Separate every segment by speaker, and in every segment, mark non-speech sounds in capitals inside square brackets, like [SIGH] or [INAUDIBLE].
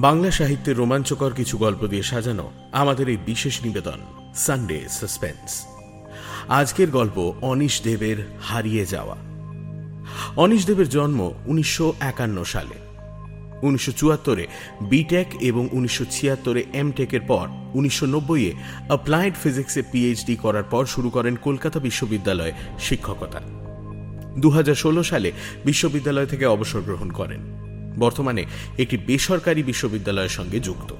Speaker 1: বাংলা সাহিত্যের রোমাঞ্চকর কিছু গল্প দিয়ে সাজানো আমাদের এই বিশেষ নিবেদন সানডে সাসপেন্স আজকের গল্প অনিশ দেবের হারিয়ে যাওয়া। অনিশ দেবের জন্ম উনিশশো একান্ন সালে। উনিশশো চুয়াত্তরে বিটেক এবং উনিশশো ছিয়াত্তরে এমটেকের পর উনিশশো নব্বইয়ে অ্যাপ্লাইড ফিজিক্সে পিএইচডি করার পর শুরু করেন কলকাতা বিশ্ববিদ্যালয়ে শিক্ষকতা। দু হাজার ষোলো সালে বিশ্ববিদ্যালয় থেকে অবসর গ্রহণ করেন। বর্তমানে একটি বেসরকারি বিশ্ববিদ্যালয়ের সঙ্গে যুক্ত।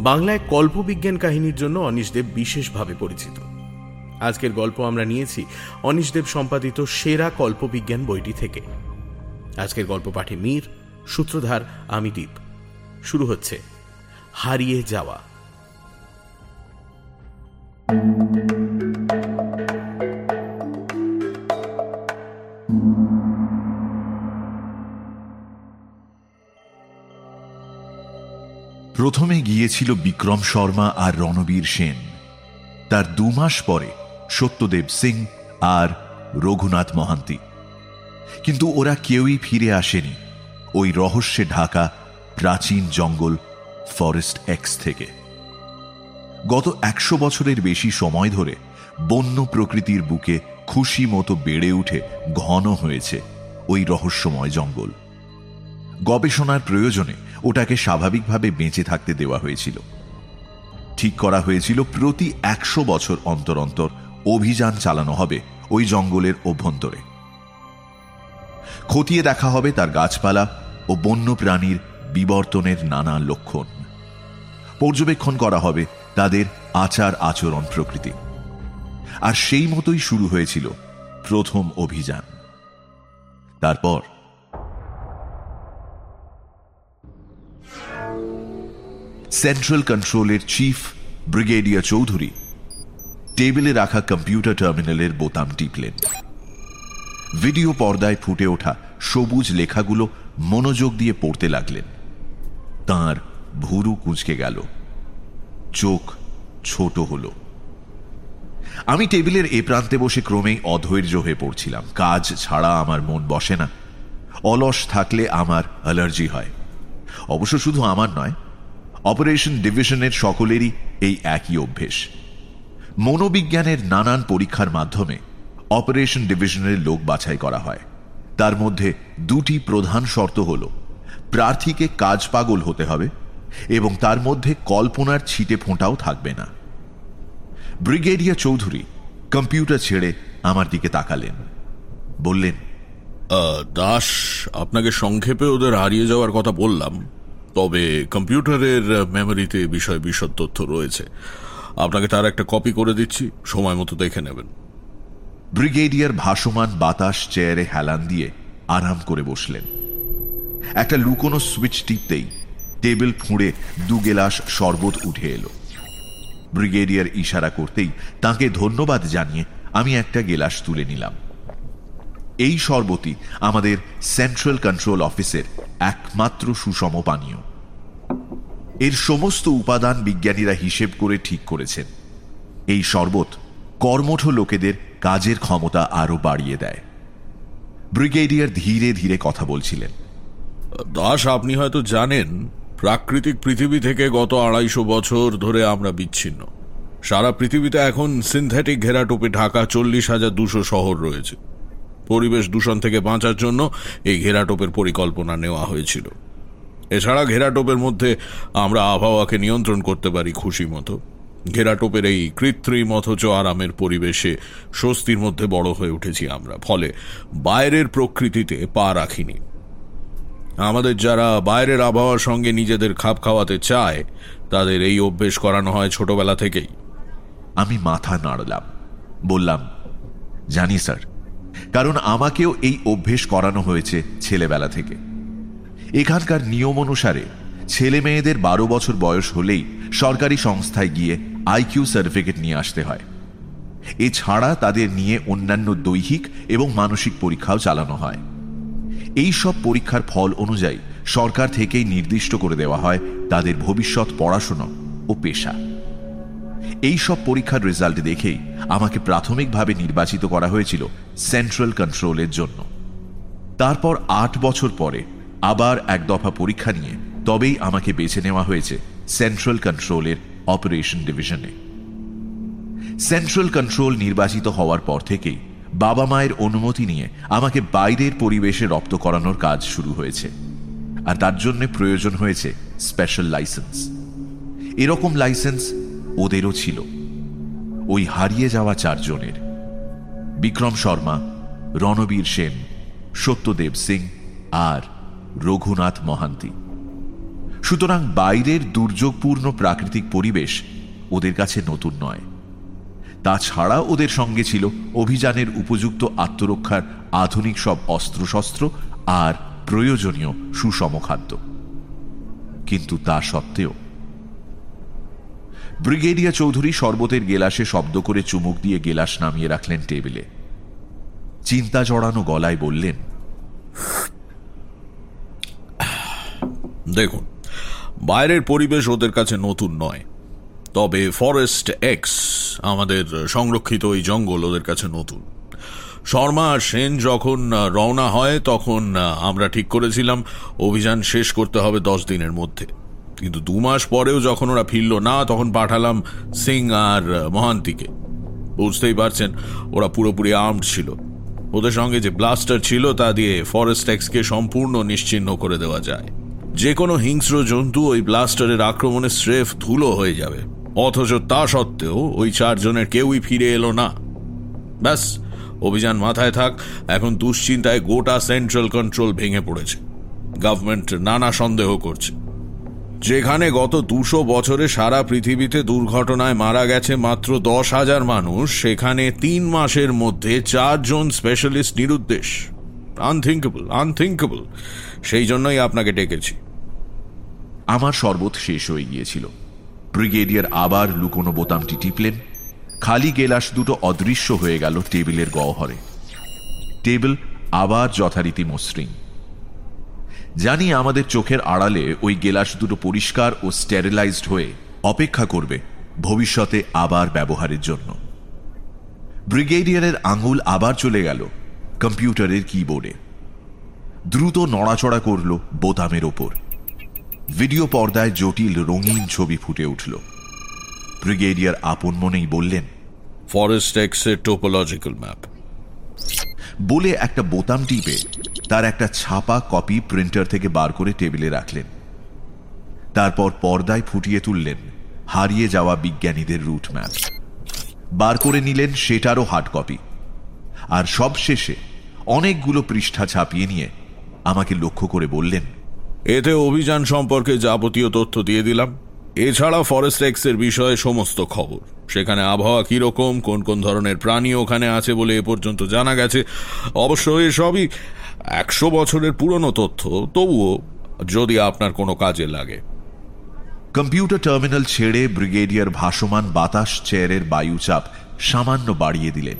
Speaker 1: বাংলায় কল্পবিজ্ঞান কাহিনীর জন্য অনিশদেব বিশেষভাবে পরিচিত। আজকের গল্প আমরা নিয়েছি অনিশদেব সম্পাদিত সেরা কল্পবিজ্ঞান বইটি থেকে। আজকের গল্প পাঠে মীর, সূত্রধার আমি শুরু হচ্ছে হারিয়ে যাওয়া।
Speaker 2: প্রথমে গিয়েছিল বিক্রম শর্মা আর রণবীর সেন। তার দু মাস পরে সত্যদেব সিং আর রঘুনাথ মহান্তি। কিন্তু ওরা কেউই ফিরে আসেনি ওই রহস্যে ঢাকা প্রাচীন জঙ্গল ফরেস্ট এক্স থেকে। গত একশো বছরের বেশি সময় ধরে বন্য প্রকৃতির বুকে খুশি মতো বেড়ে উঠে ঘন হয়েছে ওই রহস্যময় জঙ্গল। গবেষণার প্রয়োজনে ওটাকে স্বাভাবিকভাবে বেঁচে থাকতে দেওয়া হয়েছিল। ঠিক করা হয়েছিল প্রতি একশো বছর অন্তর অন্তর অভিযান চালানো হবে ওই জঙ্গলের অভ্যন্তরে। খতিয়ে দেখা হবে তার গাছপালা ও বন্য প্রাণীর বিবর্তনের নানা লক্ষণ। পর্যবেক্ষণ করা হবে তাদের আচার আচরণ প্রকৃতি। আর সেই মতোই শুরু হয়েছিল প্রথম অভিযান। তারপর সেন্ট্রাল কন্ট্রোলের চিফ ব্রিগেডিয়ার চৌধুরী টেবিলে রাখা কম্পিউটার টার্মিনালের বোতাম টিপলেন। ভিডিও পর্দায় ফুটে ওঠা সবুজ লেখাগুলো মনোযোগ দিয়ে পড়তে লাগলেন। তার ভুরু কুঁচকে গেল। চোখ ছোট হল। আমি টেবিলের এ প্রান্তে বসে ক্রমেই অধৈর্য হয়ে পড়ছিলাম। কাজ ছাড়া আমার মন বসে না। অলস থাকলে আমার অ্যালার্জি হয়। অবশ্য শুধু আমার নয় অপারেশন ডিভিশনের সকলেরই এই একই অভ্যেস। মনোবিজ্ঞানের নানান পরীক্ষার মাধ্যমে অপারেশন ডিভিশনের লোক বাছাই করা হয়। তার মধ্যে দুটি প্রধান শর্ত হল, প্রার্থীকে কাজ পাগল হতে হবে এবং তার মধ্যে কল্পনার ছিটে ফোঁটাও থাকবে না। ব্রিগেডিয়া চৌধুরী কম্পিউটার ছেড়ে আমার দিকে তাকালেন। বললেন
Speaker 3: দাস, আপনাকে সংক্ষেপে ওদের হারিয়ে যাওয়ার কথা বললাম। তবে কম্পিউটারের মেমোরিতে বিষয় বিশদ তথ্য রয়েছে। আপনাকে তার একটা কপি করে দিচ্ছি, সময় মতো দেখে নেবেন।
Speaker 2: ব্রিগেডিয়ার ভাসমান বাতাস চেয়ারে হেলান দিয়ে আরাম করে বসলেন। একটা লুকোনো সুইচ টিপতেই টেবিল ফুঁড়ে দু গেলাস শরবত উঠে এলো। ব্রিগেডিয়ার ইশারা করতেই তাকে ধন্যবাদ জানিয়ে আমি একটা গেলাস তুলে নিলাম। এই শরবতই আমাদের সেন্ট্রাল কন্ট্রোল অফিসের একমাত্র সুষম পানীয়। এর সমস্ত উপাদান বিজ্ঞানীরা হিসেব করে ঠিক করেছেন। এই শরবত কর্মঠ লোকেদের কাজের ক্ষমতা আরও বাড়িয়ে দেয়। ব্রিগেডিয়ার ধীরে ধীরে কথা বলছিলেন।
Speaker 3: দাস, আপনি হয়তো জানেন, প্রাকৃতিক পৃথিবী থেকে গত আড়াইশো বছর ধরে আমরা বিচ্ছিন্ন। সারা পৃথিবীতে এখন সিনথেটিক ঘেরাটোপে ঢাকা চল্লিশ হাজার দুশো শহর রয়েছে। পরিবেশ দূষণ থেকে বাঁচার জন্য এই ঘেরাটোপের পরিকল্পনা নেওয়া হয়েছিল। এছাড়া ঘেরাটোপের মধ্যে আমরা আবহাওয়াকে নিয়ন্ত্রণ করতে পারি খুশি মতো। ঘেরাটোপের এই কৃত্রিম অথচ আরামের পরিবেশে স্বস্তির মধ্যে বড় হয়ে উঠেছি আমরা। ফলে বাইরের প্রকৃতিতে পা রাখিনি। আমাদের যারা বাইরের আবহাওয়ার সঙ্গে নিজেদের খাপ খাওয়াতে চায়, তাদের এই অভ্যেস করানো হয় ছোটবেলা থেকেই।
Speaker 2: আমি মাথা নাড়লাম। বললাম, জানি স্যার কারণ আমাকেও এই অভ্যেস করানো হয়েছে ছেলেবেলা থেকে। এখানকার নিয়ম অনুসারে ছেলে মেয়েদের বারো বছর বয়স হলেই সরকারি সংস্থায় গিয়ে আইকিউ সার্টিফিকেট নিয়ে আসতে হয়। এছাড়া তাদের নিয়ে অন্যান্য দৈহিক এবং মানসিক পরীক্ষাও চালানো হয়। এই সব পরীক্ষার ফল অনুযায়ী সরকার থেকেই নির্দিষ্ট করে দেওয়া হয় তাদের ভবিষ্যৎ পড়াশোনা ও পেশা। এই সব পরীক্ষার রেজাল্ট দেখেই আমাকে প্রাথমিকভাবে নির্বাচিত করা হয়েছিল সেন্ট্রাল কন্ট্রোলের জন্য। তারপর আট বছর পরে আবার এক দফা পরীক্ষা নিয়ে তবেই আমাকে বেছে নেওয়া হয়েছে সেন্ট্রাল কন্ট্রোলের অপারেশন ডিভিশনে সেন্ট্রাল কন্ট্রোল নির্বাচিত হওয়ার পর থেকেই বাবা মায়ের অনুমতি নিয়ে আমাকে বাইরের পরিবেশে রপ্ত করানোর কাজ শুরু হয়েছে। আর তার জন্য প্রয়োজন হয়েছে স্পেশাল লাইসেন্স এরকম লাইসেন্স ওদেরও ছিল। ওই হারিয়ে যাওয়া চারজনের। বিক্রম শর্মা, রণবীর সেন, সত্যদেব সিং আর রঘুনাথ মহান্তি। সুতরাং বাইরের দুর্যোগপূর্ণ প্রাকৃতিক পরিবেশ ওদের কাছে নতুন নয়। তাছাড়া ওদের সঙ্গে ছিল অভিযানের উপযুক্ত আত্মরক্ষার আধুনিক সব অস্ত্রশস্ত্র আর প্রয়োজনীয় সুষম খাদ্য। কিন্তু তা সত্ত্বেও ব্রিগেডিয়া চৌধুরী শরবতের গেলাসে শব্দ করে চুমুক দিয়ে গেলাস নামিয়ে রাখলেন টেবিলে। চিন্তা জড়ানো গলায় বললেন,
Speaker 3: দেখুন, বাইরের পরিবেশ ওদের কাছে নতুন নয়। তবে ফরেস্ট এক্স, আমাদের সংরক্ষিত ওই জঙ্গল ওদের কাছে নতুন। শর্মা আর সেন যখন রওনা হয়, তখন আমরা ঠিক করেছিলাম, অভিযান শেষ করতে হবে দশ দিনের মধ্যে। কিন্তু দু মাস পরেও যখন ওরা ফিরল না, তখন পাঠালাম সিং আর মহান্তিকে। বুঝতেই পারছেন, ওরা পুরোপুরি আর্মড ছিল। ওদের সঙ্গে যে ব্লাস্টার ছিল, তা দিয়ে ফরেস্ট এক্সকে সম্পূর্ণ নিশ্চিহ্ন করে দেওয়া যায়। যে কোনো হিংস্র জন্তু ওই ব্লাস্টারের আক্রমণে স্রেফ ধুলো হয়ে যাবে। অথচ তা সত্ত্বেও ওই চারজনের কেউই ফিরে এলো না। ব্যাস, অভিযান মাথায় থাক, এখন দুশ্চিন্তায় গোটা সেন্ট্রাল কন্ট্রোল ভেঙে পড়েছে। গভর্নমেন্ট নানা সন্দেহ করছে। যেখানে গত দুশো বছরে সারা পৃথিবীতে দুর্ঘটনায় মারা গেছে মাত্র দশ হাজার মানুষ, সেখানে তিন মাসের মধ্যে চারজন স্পেশালিস্ট নিরুদ্দেশ। আনথিঙ্কেবল আনথিঙ্কেবল সেই জন্যই আপনাকে ডেকেছি।
Speaker 2: আমার শরবত শেষ হয়ে গিয়েছিল। ব্রিগেডিয়ার আবার লুকোনো বোতামটি টিপলেন। খালি গেলাস দুটো অদৃশ্য হয়ে গেল টেবিলের গহ্বরে। টেবিল আবার যথারীতি মসৃণ। জানি আমাদের চোখের আড়ালে ওই গেলাস দুটো পরিষ্কার ও স্টেরিলাইজড হয়ে অপেক্ষা করবে ভবিষ্যতে আবার ব্যবহারের জন্য। ব্রিগেডিয়ারের আঙুল আবার চলে গেল কম্পিউটারের কিবোর্ডে। দ্রুত নড়াচড়া করল বোতামের ওপর। ভিডিও পর্দায় জটিল রঙিন ছবি ফুটে উঠল। ব্রিগেডিয়ার আপন মনেই বললেন
Speaker 3: ফরেস্ট এক্সের টোপোলজিক্যাল ম্যাপ
Speaker 2: বলে একটা বোতাম টিপে তার একটা ছাপা কপি প্রিন্টার থেকে বার করে টেবিলে রাখলেন। তারপর পর্দায় ফুটিয়ে তুললেন হারিয়ে যাওয়া বিজ্ঞানীদের রুট ম্যাপ বার করে নিলেন সেটারও হার্ড কপি আর সব শেষে অনেকগুলো পৃষ্ঠা ছাপিয়ে নিয়ে আমাকে লক্ষ্য করে বললেন,
Speaker 3: এতে অভিযান সম্পর্কে যাবতীয় তথ্য দিয়ে দিলাম। এছাড়া ফরেস্ট এক্সের বিষয়ে সমস্ত খবর। সেখানে আবহাওয়া কীরকম, কোন কোন ধরনের প্রাণী ওখানে আছে বলে এ পর্যন্ত জানা গেছে। অবশ্য এসবই একশো বছরের পুরনো তথ্য, তবুও যদি আপনার কোনো কাজে লাগে।
Speaker 2: কম্পিউটার টার্মিনাল ছেড়ে ব্রিগেডিয়ার ভাসমান বাতাস চেয়ারের বায়ুচাপ সামান্য বাড়িয়ে দিলেন।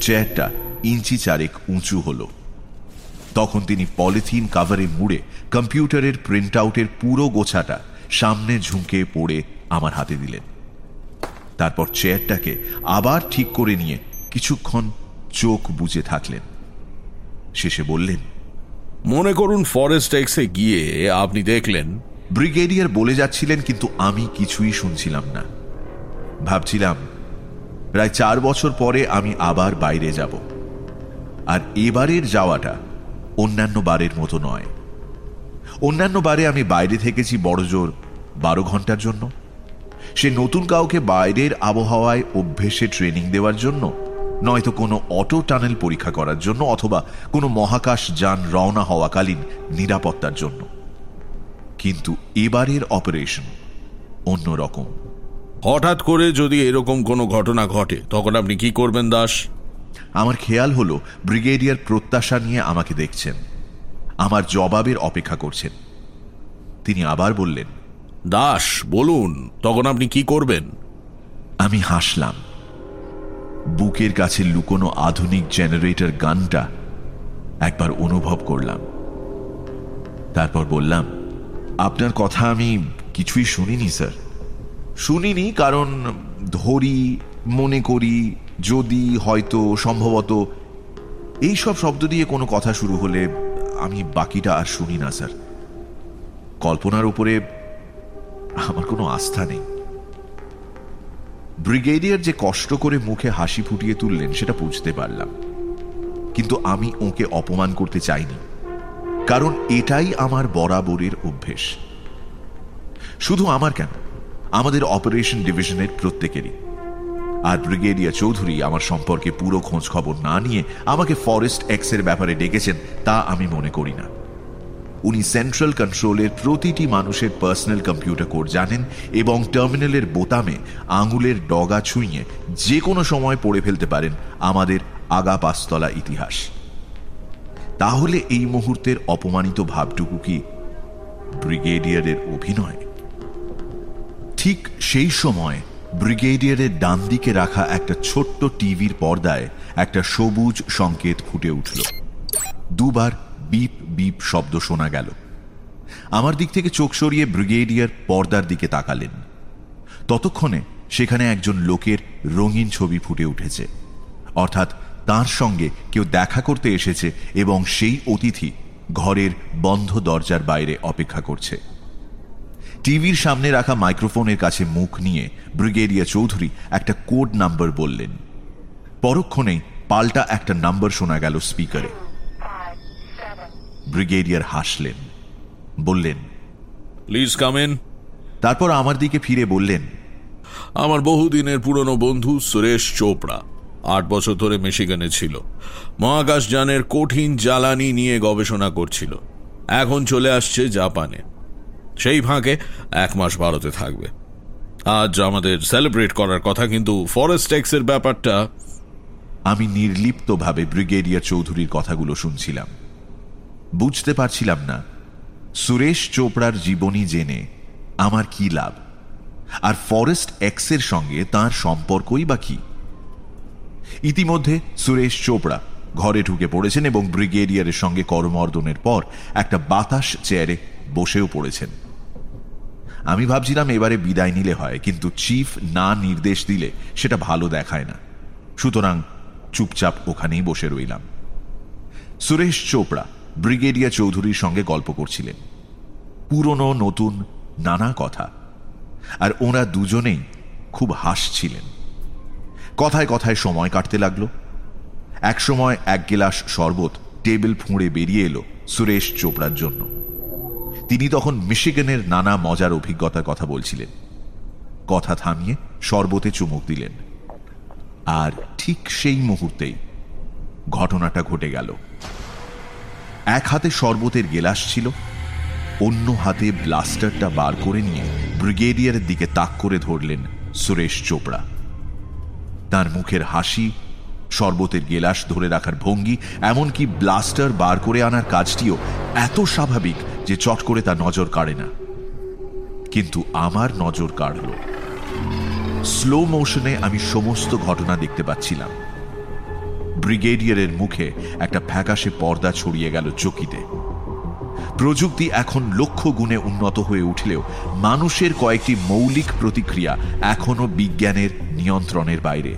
Speaker 2: চেয়ারটা ইঞ্চি চারেক উঁচু হল। তখন তিনি পলিথিন কাভারে মুড়ে কম্পিউটারের প্রিন্ট আউটের পুরো গোছাটা সামনে ঝুঁকে পড়ে আমার হাতে দিলেন। তারপর চেয়ারটাকে আবার ঠিক করে নিয়ে কিছুক্ষণ চোখ বুজে থাকলেন। শেষে বললেন
Speaker 3: মনে করুন ফরেস্ট এক্সে গিয়ে আপনি দেখলেন।
Speaker 2: ব্রিগেডিয়ার বলে যাচ্ছিলেন কিন্তু আমি কিছুই শুনছিলাম না। ভাবছিলাম প্রায় চার বছর পরে আমি আবার বাইরে যাব। আর এবারের যাওয়াটা অন্যান্য বারের মতো নয়। অন্যান্য বারে আমি বাইরে থেকেছি বড়জোর বারো ঘণ্টার জন্য। সে নতুন কাউকে বাইরের আবহাওয়ায় অভ্যেসে ট্রেনিং দেওয়ার জন্য নয়তো কোনো অটো টানেল পরীক্ষা করার জন্য অথবা কোনো মহাকাশ যান রওনা হওয়াকালীন নিরাপত্তার জন্য। কিন্তু এবারের অপারেশন অন্যরকম।
Speaker 3: হঠাৎ করে যদি এরকম কোনো ঘটনা ঘটে তখন আপনি কি করবেন দাস?
Speaker 2: আমার খেয়াল হলো ব্রিগেডিয়ার প্রত্যাশা নিয়ে আমাকে দেখছেন। আমার জবাবের অপেক্ষা করছেন। তিনি আবার বললেন
Speaker 3: দাস, বলুন, তখন আপনি কি করবেন?
Speaker 2: আমি হাসলাম। বুকের কাছে লুকোনো আধুনিক জেনারেটর গানটা একবার অনুভব করলাম। তারপর বললাম, আপনার কথা আমি কিছুই শুনিনি, স্যার। শুনিনি কারণ ধরি, মনে করি, যদি, হয়তো, সম্ভবত এই সব শব্দ দিয়ে কোনো কথা শুরু হলে আমি বাকিটা আর শুনি না, স্যার। কল্পনার উপরে আমার কোনো আস্থা নেই। ব্রিগেডিয়ার যে কষ্ট করে মুখে হাসি ফুটিয়ে তুললেন, সেটা বুঝতে পারলাম। কিন্তু আমি ওকে অপমান করতে চাইনি, কারণ এটাই আমার বরাবরের অভ্যেস। শুধু আমার কেন, আমাদের অপারেশন ডিভিশনের প্রত্যেকেরই। আর ব্রিগেডিয়ার চৌধুরী আমার সম্পর্কে পুরো খোঁজ খবর না নিয়ে আমাকে ফরেস্ট এক্সের ব্যাপারে ডেকেছেন, তা আমি মনে করি না। উনি সেন্ট্রাল কন্ট্রোলের প্রতিটি মানুষের পার্সোনাল কম্পিউটার কোড জানেন এবং টার্মিনালের বোতামে আঙুলের ডগা ছুঁয়ে যে কোনো সময় পড়ে ফেলতে পারেন আমাদের আগা পাঁচতলা ইতিহাস। তাহলে এই মুহূর্তের অপমানিত ভাবটুকু কি ব্রিগেডিয়ারের অভিনয়? ঠিক সেই সময় ব্রিগেডিয়ারের ডান দিকে রাখা একটা ছোট্ট টিভির পর্দায় একটা সবুজ সংকেত ফুটে উঠল। দুবার বিপ বিপ শব্দ শোনা গেল। আমার দিক থেকে চোখ সরিয়ে ব্রিগেডিয়ার পর্দার দিকে তাকালেন। ততক্ষণে সেখানে একজন লোকের রঙিন ছবি ফুটে উঠেছে। অর্থাৎ তার সঙ্গে কেউ দেখা করতে এসেছে এবং সেই অতিথি ঘরের বন্ধ দরজার বাইরে অপেক্ষা করছে। টিভির সামনে রাখা মাইক্রোফোনের কাছে মুখ নিয়ে ব্রিগেডিয়ার চৌধুরী একটা কোড নাম্বার বললেন। পরক্ষণেই পাল্টা একটা নাম্বার শোনা গেল স্পিকারে। ব্রিগেডিয়ার হাসলেন বললেন
Speaker 3: প্লিজ কামেন
Speaker 2: তারপর আমার দিকে ফিরে বললেন
Speaker 3: আমার বহুদিনের পুরনো বন্ধু সুরেশ চোপড়া আট বছর ধরে মেশিগানে ছিল। মহাকাশযানের কঠিন জ্বালানি নিয়ে গবেষণা করছিল। এখন চলে আসছে জাপানে। সেই ফাঁকে এক মাস ভারতে থাকবে। আজ আমাদের সেলিব্রেট করার কথা কিন্তু ফরেস্ট এক্সের ব্যাপারটা
Speaker 2: আমি নির্লিপ্তভাবে ব্রিগেডিয়ার চৌধুরীর কথাগুলো শুনছিলাম। বুঝতে পারছিলাম না। সুরেশ চোপড়ার জীবনী জেনে আমার কি লাভ? আর ফরেস্ট এক্সের সঙ্গে তার সম্পর্কই বা কি? ইতিমধ্যে সুরেশ চোপড়া ঘরে ঢুকে পড়েছেন এবং ব্রিগেডিয়ারের সঙ্গে করমর্দনের পর একটা বাতাস চেয়ারে বসেও পড়েছেন। আমি ভাবছিলাম এবারে বিদায় নিলে হয়, কিন্তু চিফ না নির্দেশ দিলে সেটা ভালো দেখায় না। সুতরাং চুপচাপ ওখানেই বসে রইলাম। সুরেশ চোপড়া ব্রিগেডিয়ার চৌধুরীর সঙ্গে গল্প করছিলেন। পুরনো, নতুন, নানা কথা। আর ওরা দুজনেই খুব হাসছিলেন। কথায় কথায় সময় কাটতে লাগল। একসময় এক গেলাস শরবত টেবিল ফুঁড়ে বেরিয়ে এলো সুরেশ চোপড়ার জন্য। তিনি তখন মিশিগানের নানা মজার অভিজ্ঞতার কথা বলছিলেন। কথা থামিয়ে শরবতে চুমুক দিলেন। আর ঠিক সেই মুহূর্তেই ঘটনাটা ঘটে গেল। এক হাতে শরবতের গেলাস ছিল, অন্য হাতে ব্লাস্টারটা বার করে নিয়ে ব্রিগেডিয়ারের দিকে তাক করে ধরলেন সুরেশ চোপড়া। তার মুখের হাসি, শরবতের গেলাস ধরে রাখার ভঙ্গি, এমনকি ব্লাস্টার বার করে আনার কাজটিও এত স্বাভাবিক যে চট করে তা নজর কাড়ে না। কিন্তু আমার নজর কাড়ল। স্লো মোশনে আমি সমস্ত ঘটনা দেখতে পাচ্ছিলাম। ব্রিগেডিয়ারের মুখে একটা ফ্যাকাশে পর্দা ছড়িয়ে গেল চকিতে। প্রযুক্তি এখন লক্ষ গুণে উন্নত হয়ে উঠলেও মানুষের কয়েকটি মৌলিক প্রতিক্রিয়া এখনও বিজ্ঞানের নিয়ন্ত্রণের বাইরে।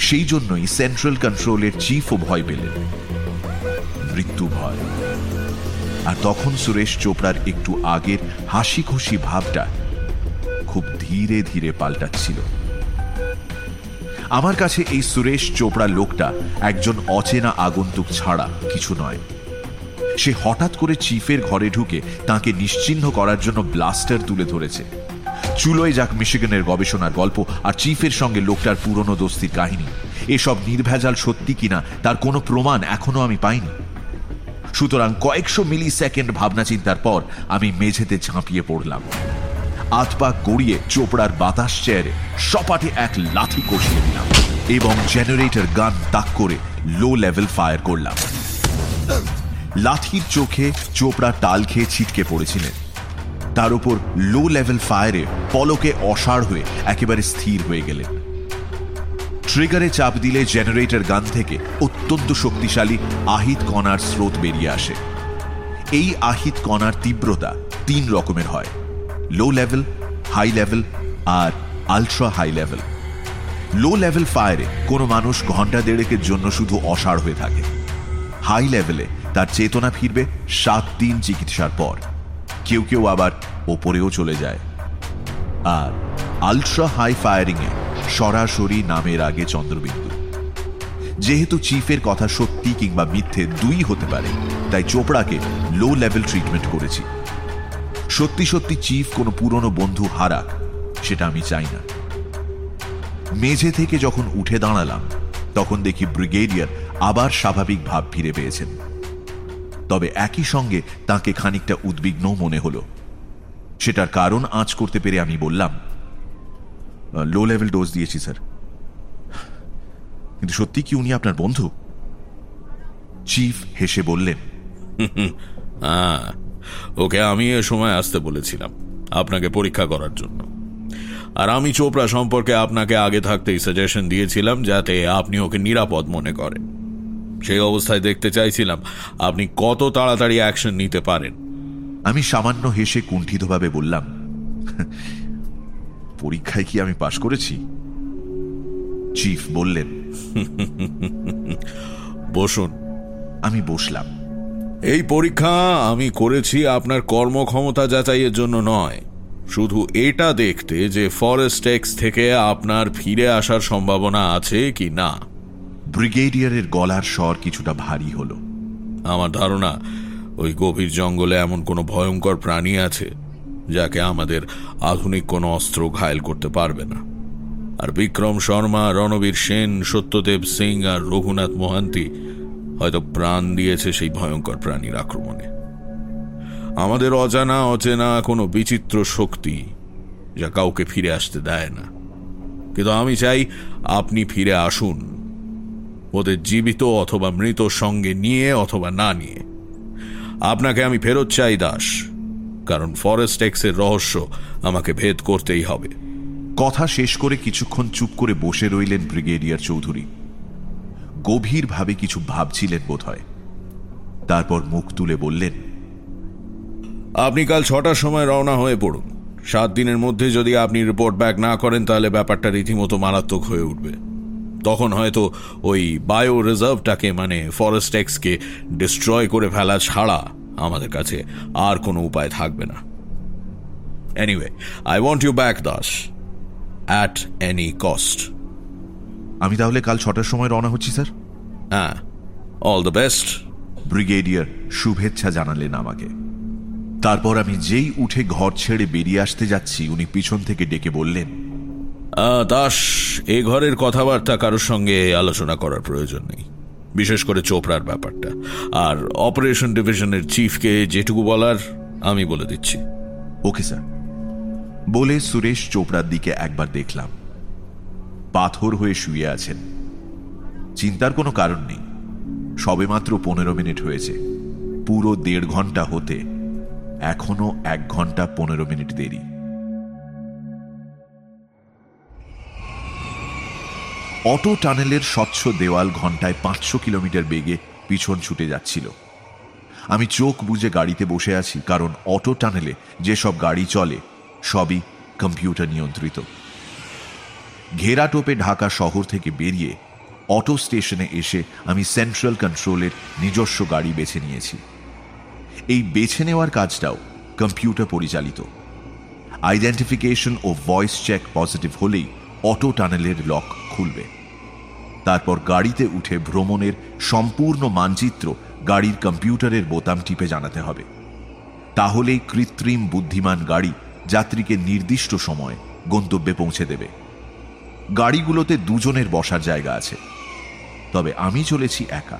Speaker 2: সেই জন্যই সেন্ট্রাল কন্ট্রোলের চিফও ভয় পেলেন। মৃত্যু ভয়। আর তখন সুরেশ চোপড়ার একটু আগের হাসি খুশি ভাবটা খুব ধীরে ধীরে পাল্টাচ্ছিল। আমার কাছে এই সুরেশ চোপড়া লোকটা একজন অচেনা আগন্তুক ছাড়া কিছু নয়। সে হঠাৎ করে চিফের ঘরে ঢুকে তাকে নিশ্চিহ্ন করার জন্য ব্লাস্টার তুলে ধরেছে। চুলোয় যাক মিশিগানের গবেষণার গল্প আর চিফের সঙ্গে লোকটার পুরনো দোস্তির কাহিনী। এসব নির্ভেজাল সত্যি কিনা তার কোনো প্রমাণ এখনও আমি পাইনি। সুতরাং কয়েকশো মিলি সেকেন্ড ভাবনা চিন্তার পর আমি মেঝেতে ঝাঁপিয়ে পড়লাম। আতপা গড়িয়ে চোপড়ার বাতাস চেয়ারে সপাটে এক লাথি কষিয়ে দিলাম এবং জেনারেটর গান তাক করে লো লেভেল ফায়ার করলাম। লাথির চোখে চোপড়া টাল খেয়ে ছিটকে পড়েছিলেন। তার উপর লো লেভেল ফায়ারে পলকে অসাড় হয়ে একেবারে স্থির হয়ে গেলেন। ট্রিগারে চাপ দিলে জেনারেটর গান থেকে অত্যন্ত শক্তিশালী আহিত কণার স্রোত বেরিয়ে আসে। এই আহিত কণার তীব্রতা তিন রকমের হয়। লো লেভেল হাই লেভেল আর ultra high level low level ফায়ারে কোনো মানুষ ঘণ্টা দেড়েকের জন্য শুধু অসাড় হয়ে থাকে। হাই লেভেলে তার চেতনা ফিরবে সাত দিন চিকিৎসার পর। কেউ কেউ আবার ওপরেও চলে যায়। আর আলট্রা হাই ফায়ারিংয়ে সরাসরি নামের আগে চন্দ্রবিন্দু। যেহেতু চিফের কথা সত্যি কিংবা মিথ্যে দুই হতে পারে, তাই চোপড়াকে লো লেভেল ট্রিটমেন্ট করেছি। সত্যি সত্যি চিফ কোনো পুরনো বন্ধু হারাক, সেটা আমি চাই না। মেঝে থেকে যখন উঠে দাঁড়ালাম, তখন দেখি ব্রিগেডিয়ার আবার স্বাভাবিক ভাব ফিরে পেয়েছেন। তবে একই সঙ্গে তাকে খানিকটা উদ্বিগ্ন মনে হলো। সেটার কারণ আঁচ করতে পেরে আমি বললাম লো লেভেল ডোজ দিয়েছি স্যার কিন্তু সত্যি কি উনি আপনার বন্ধু? চিফ হেসে বললেন [LAUGHS]
Speaker 3: হ্যাঁ ওকে আমি এ সময় আসতে বলেছিলাম আপনাকে পরীক্ষা করার জন্য। আর আমি চোপড়া সম্পর্কে আপনাকে আগে থাকতেই সাজেশন দিয়েছিলাম যাতে আপনি ওকে নিরাপদ মনে করেন। সেই অবস্থায় দেখতে চাইছিলাম আপনি কত তাড়াতাড়ি অ্যাকশন নিতে পারেন।
Speaker 2: আমি সামান্য হেসে কুণ্ঠিতভাবে বললাম পরীক্ষায় কি আমি পাশ করেছি? চিফ বললেন
Speaker 3: বসুন।
Speaker 2: আমি বসলাম।
Speaker 3: এই পরীক্ষা আমি করেছি আপনার কর্মক্ষমতা যাচাইয়ের জন্য নয়। শুধু এটা দেখতে যে ফরেস্ট এক্স থেকে আপনার ফিরে আসার সম্ভাবনা আছে কি না।
Speaker 2: ব্রিগেডিয়ারের গলার স্বর কিছুটা ভারী হলো।
Speaker 3: আমার ধারণা ওই গভীর জঙ্গলে এমন কোনো ভয়ঙ্কর প্রাণী আছে যাকে আমাদের আধুনিক কোনো অস্ত্র ঘায়েল করতে পারবে না। আর বিক্রম শর্মা রণবীর সেন সত্যদেব সিং আর রঘুনাথ মোহান্তি হয়তো প্রাণ দিয়েছে সেই ভয়ঙ্কর প্রাণীর আক্রমণে। আমাদের অজানা, অচেনা কোনো বিচিত্র শক্তি যা কাউকে ফিরে আসতে দেয় না। কিন্তু আমি চাই আপনি ফিরে আসুন, ওদের জীবিত অথবা মৃত সঙ্গে নিয়ে অথবা না নিয়ে। আপনাকে আমি ফেরত চাই, দাস, কারণ ফরেস্ট এক্সের রহস্য আমাকে ভেদ করতেই হবে।
Speaker 2: কথা শেষ করে কিছুক্ষণ চুপ করে বসে রইলেন ব্রিগেডিয়ার চৌধুরী। গভীরভাবে কিছু ভাবছিলেন বোধ হয় তারপর মুখ তুলে বললেন,
Speaker 3: আপনি কাল ছটার সময় রওনা হয়ে পড়ুন। সাত দিনের মধ্যে যদি আপনি রিপোর্ট ব্যাক না করেন, তাহলে ব্যাপারটা রীতিমতো মারাত্মক হয়ে উঠবে। তখন হয়তো ওই বায়ো রিজার্ভটাকে মানে ফরেস্ট এক্সকে ডিস্ট্রয় করে ফেলা ছাড়া আমাদের কাছে আর কোনো উপায় থাকবে না। Anyway I want you back Das at any cost
Speaker 2: আমি তাহলে কাল ছটার সময় রওনা হচ্ছি স্যার।
Speaker 3: হ্যাঁ অল দ্য বেস্ট
Speaker 2: ব্রিগেডিয়ার শুভেচ্ছা জানালেন আমাকে। তারপর আমি যেই উঠে ঘর ছেড়ে বেরিয়ে আসতে যাচ্ছি উনি পিছন থেকে ডেকে বললেন
Speaker 3: দাস এ ঘরের কথাবার্তা কারোর সঙ্গে আলোচনা করার প্রয়োজন নেই। বিশেষ করে চোপড়ার ব্যাপারটা। আর অপারেশন ডিভিশনের চিফকে যেটুকু বলার আমি বলে দিচ্ছি।
Speaker 2: Okay sir. বলে সুরেশ চোপড়ার দিকে একবার দেখলাম। পাথর হয়ে শুয়ে আছেন। চিন্তার কোনো কারণ নেই। সবেমাত্র পনেরো মিনিট হয়েছে। পুরো দেড় ঘণ্টা হতে এখনও এক ঘণ্টা পনেরো মিনিট দেরি। অটো টানেলের স্বচ্ছ দেওয়াল ঘন্টায় পাঁচশো কিলোমিটার বেগে পিছন ছুটে যাচ্ছিল। আমি চোখ বুজে গাড়িতে বসে আছি, কারণ অটো টানেলে যেসব গাড়ি চলে, সবই কম্পিউটার নিয়ন্ত্রিত। ঘেরাটোপে ঢাকা শহর থেকে বেরিয়ে অটো স্টেশনে এসে আমি সেন্ট্রাল কন্ট্রোলের নিজস্ব গাড়ি বেছে নিয়েছি। এই বেছে নেওয়ার কাজটাও কম্পিউটার পরিচালিত। আইডেন্টিফিকেশন ও ভয়েস চেক পজিটিভ হলেই অটো টানেলের লক খুলবে। তারপর গাড়িতে উঠে ভ্রমণের সম্পূর্ণ মানচিত্র গাড়ির কম্পিউটারের বোতাম টিপে জানাতে হবে। তাহলেই কৃত্রিম বুদ্ধিমান গাড়ি যাত্রীকে নির্দিষ্ট সময় গন্তব্যে পৌঁছে দেবে। গাড়িগুলোতে দুজনের বসার জায়গা আছে। তবে আমি চলেছি একা।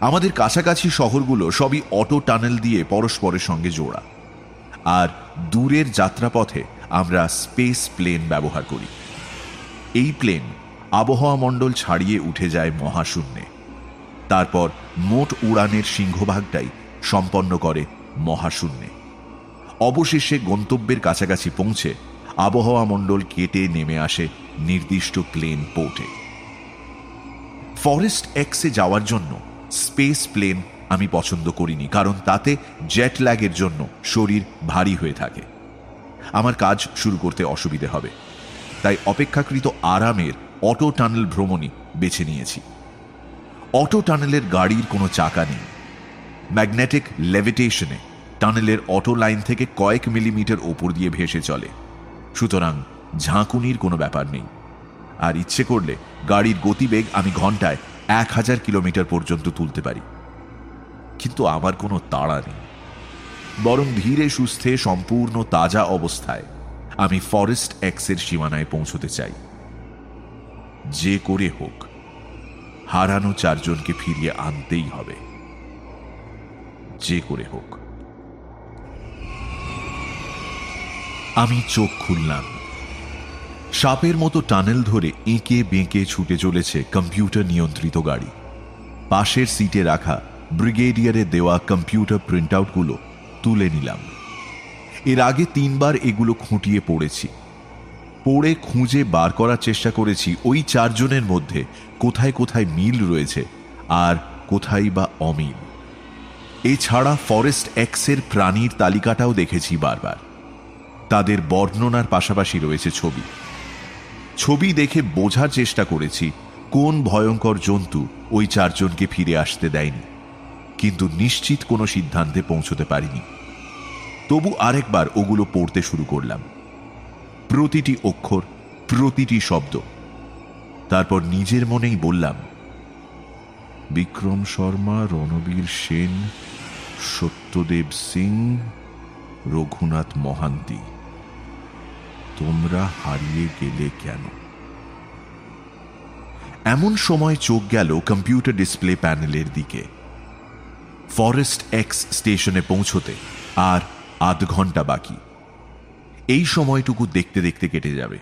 Speaker 2: আমাদের কাছাকাছি শহরগুলো সবই অটো টানেল দিয়ে পরস্পরের সঙ্গে জোড়া। আর দূরের যাত্রাপথে আমরা স্পেস প্লেন ব্যবহার করি। এই প্লেন আবহাওয়া মণ্ডল ছাড়িয়ে উঠে যায় মহাশূন্যে। তারপর মোট উড়ানের সিংহভাগটাই সম্পন্ন করে মহাশূন্যে। অবশেষে গন্তব্যের কাছাকাছি পৌঁছে আবহাওয়া মণ্ডল কেটে নেমে আসে নির্দিষ্ট প্লেন পোর্টে ফরেস্ট এক্সে যাওয়ার জন্য স্পেস প্লেন আমি পছন্দ করিনি, কারণ তাতে জেট ল্যাগের জন্য শরীর ভারী হয়ে থাকে। আমার কাজ শুরু করতে অসুবিধে হবে। তাই অপেক্ষাকৃত আরামের অটো টানেল ভ্রমণই বেছে নিয়েছি। অটো টানেলের গাড়ির কোনো চাকা নেই। ম্যাগনেটিক লেভিটেশনে টানেলের অটো লাইন থেকে কয়েক মিলিমিটার ওপর দিয়ে ভেসে চলে। সুতরাং ঝাঁকুনির কোনো ব্যাপার নেই। আর ইচ্ছে করলে গাড়ির গতিবেগ আমি ঘন্টায় এক হাজার কিলোমিটার পর্যন্ত তুলতে পারি। কিন্তু আমার কোনো তাড়া নেই। বরং ধীরে সুস্থে সম্পূর্ণ তাজা অবস্থায় আমি ফরেস্ট এক্সের সীমানায় পৌঁছতে চাই। যে করে হোক, হারানো চারজনকে ফিরিয়ে আনতেই হবে। যে করে হোক। আমি চোখ খুললাম। সাপের মতো টানেল ধরে এঁকে বেঁকে ছুটে চলেছে কম্পিউটার নিয়ন্ত্রিত গাড়ি। পাশের সিটে রাখা ব্রিগেডিয়ারে দেওয়া কম্পিউটার প্রিন্ট আউটগুলো তুলে নিলাম। এর আগে তিনবার এগুলো খুঁটিয়ে পড়েছি। পড়ে খুঁজে বার করার চেষ্টা করেছি ওই চারজনের মধ্যে কোথায় কোথায় মিল রয়েছে আর কোথায় বা অমিল। এছাড়া ফরেস্ট এক্সের প্রাণীর তালিকাটাও দেখেছি বারবার। তাদের বর্ণনার পাশাপাশি রয়েছে ছবি। ছবি দেখে বোঝার চেষ্টা করেছি কোন ভয়ঙ্কর জন্তু ওই চারজনকে ফিরে আসতে দেয়নি। কিন্তু নিশ্চিত কোনো সিদ্ধান্তে পৌঁছতে পারিনি। তবু আরেকবার ওগুলো পড়তে শুরু করলাম। প্রতিটি অক্ষর, প্রতিটি শব্দ। তারপর নিজের মনেই বললাম, বিক্রম শর্মা, রণবীর সেন, সত্যদেব সিং, রঘুনাথ মহান্তি। তোমরা হারিয়ে গেলে কেন? এমন সময় চোখ গেল কম্পিউটার ডিসপ্লে প্যানেলের দিকে। ফরেস্ট এক্স স্টেশনে পৌঁছতে আর আধ ঘণ্টা বাকি। এই সময়টুকু দেখতে দেখতে কেটে যাবে।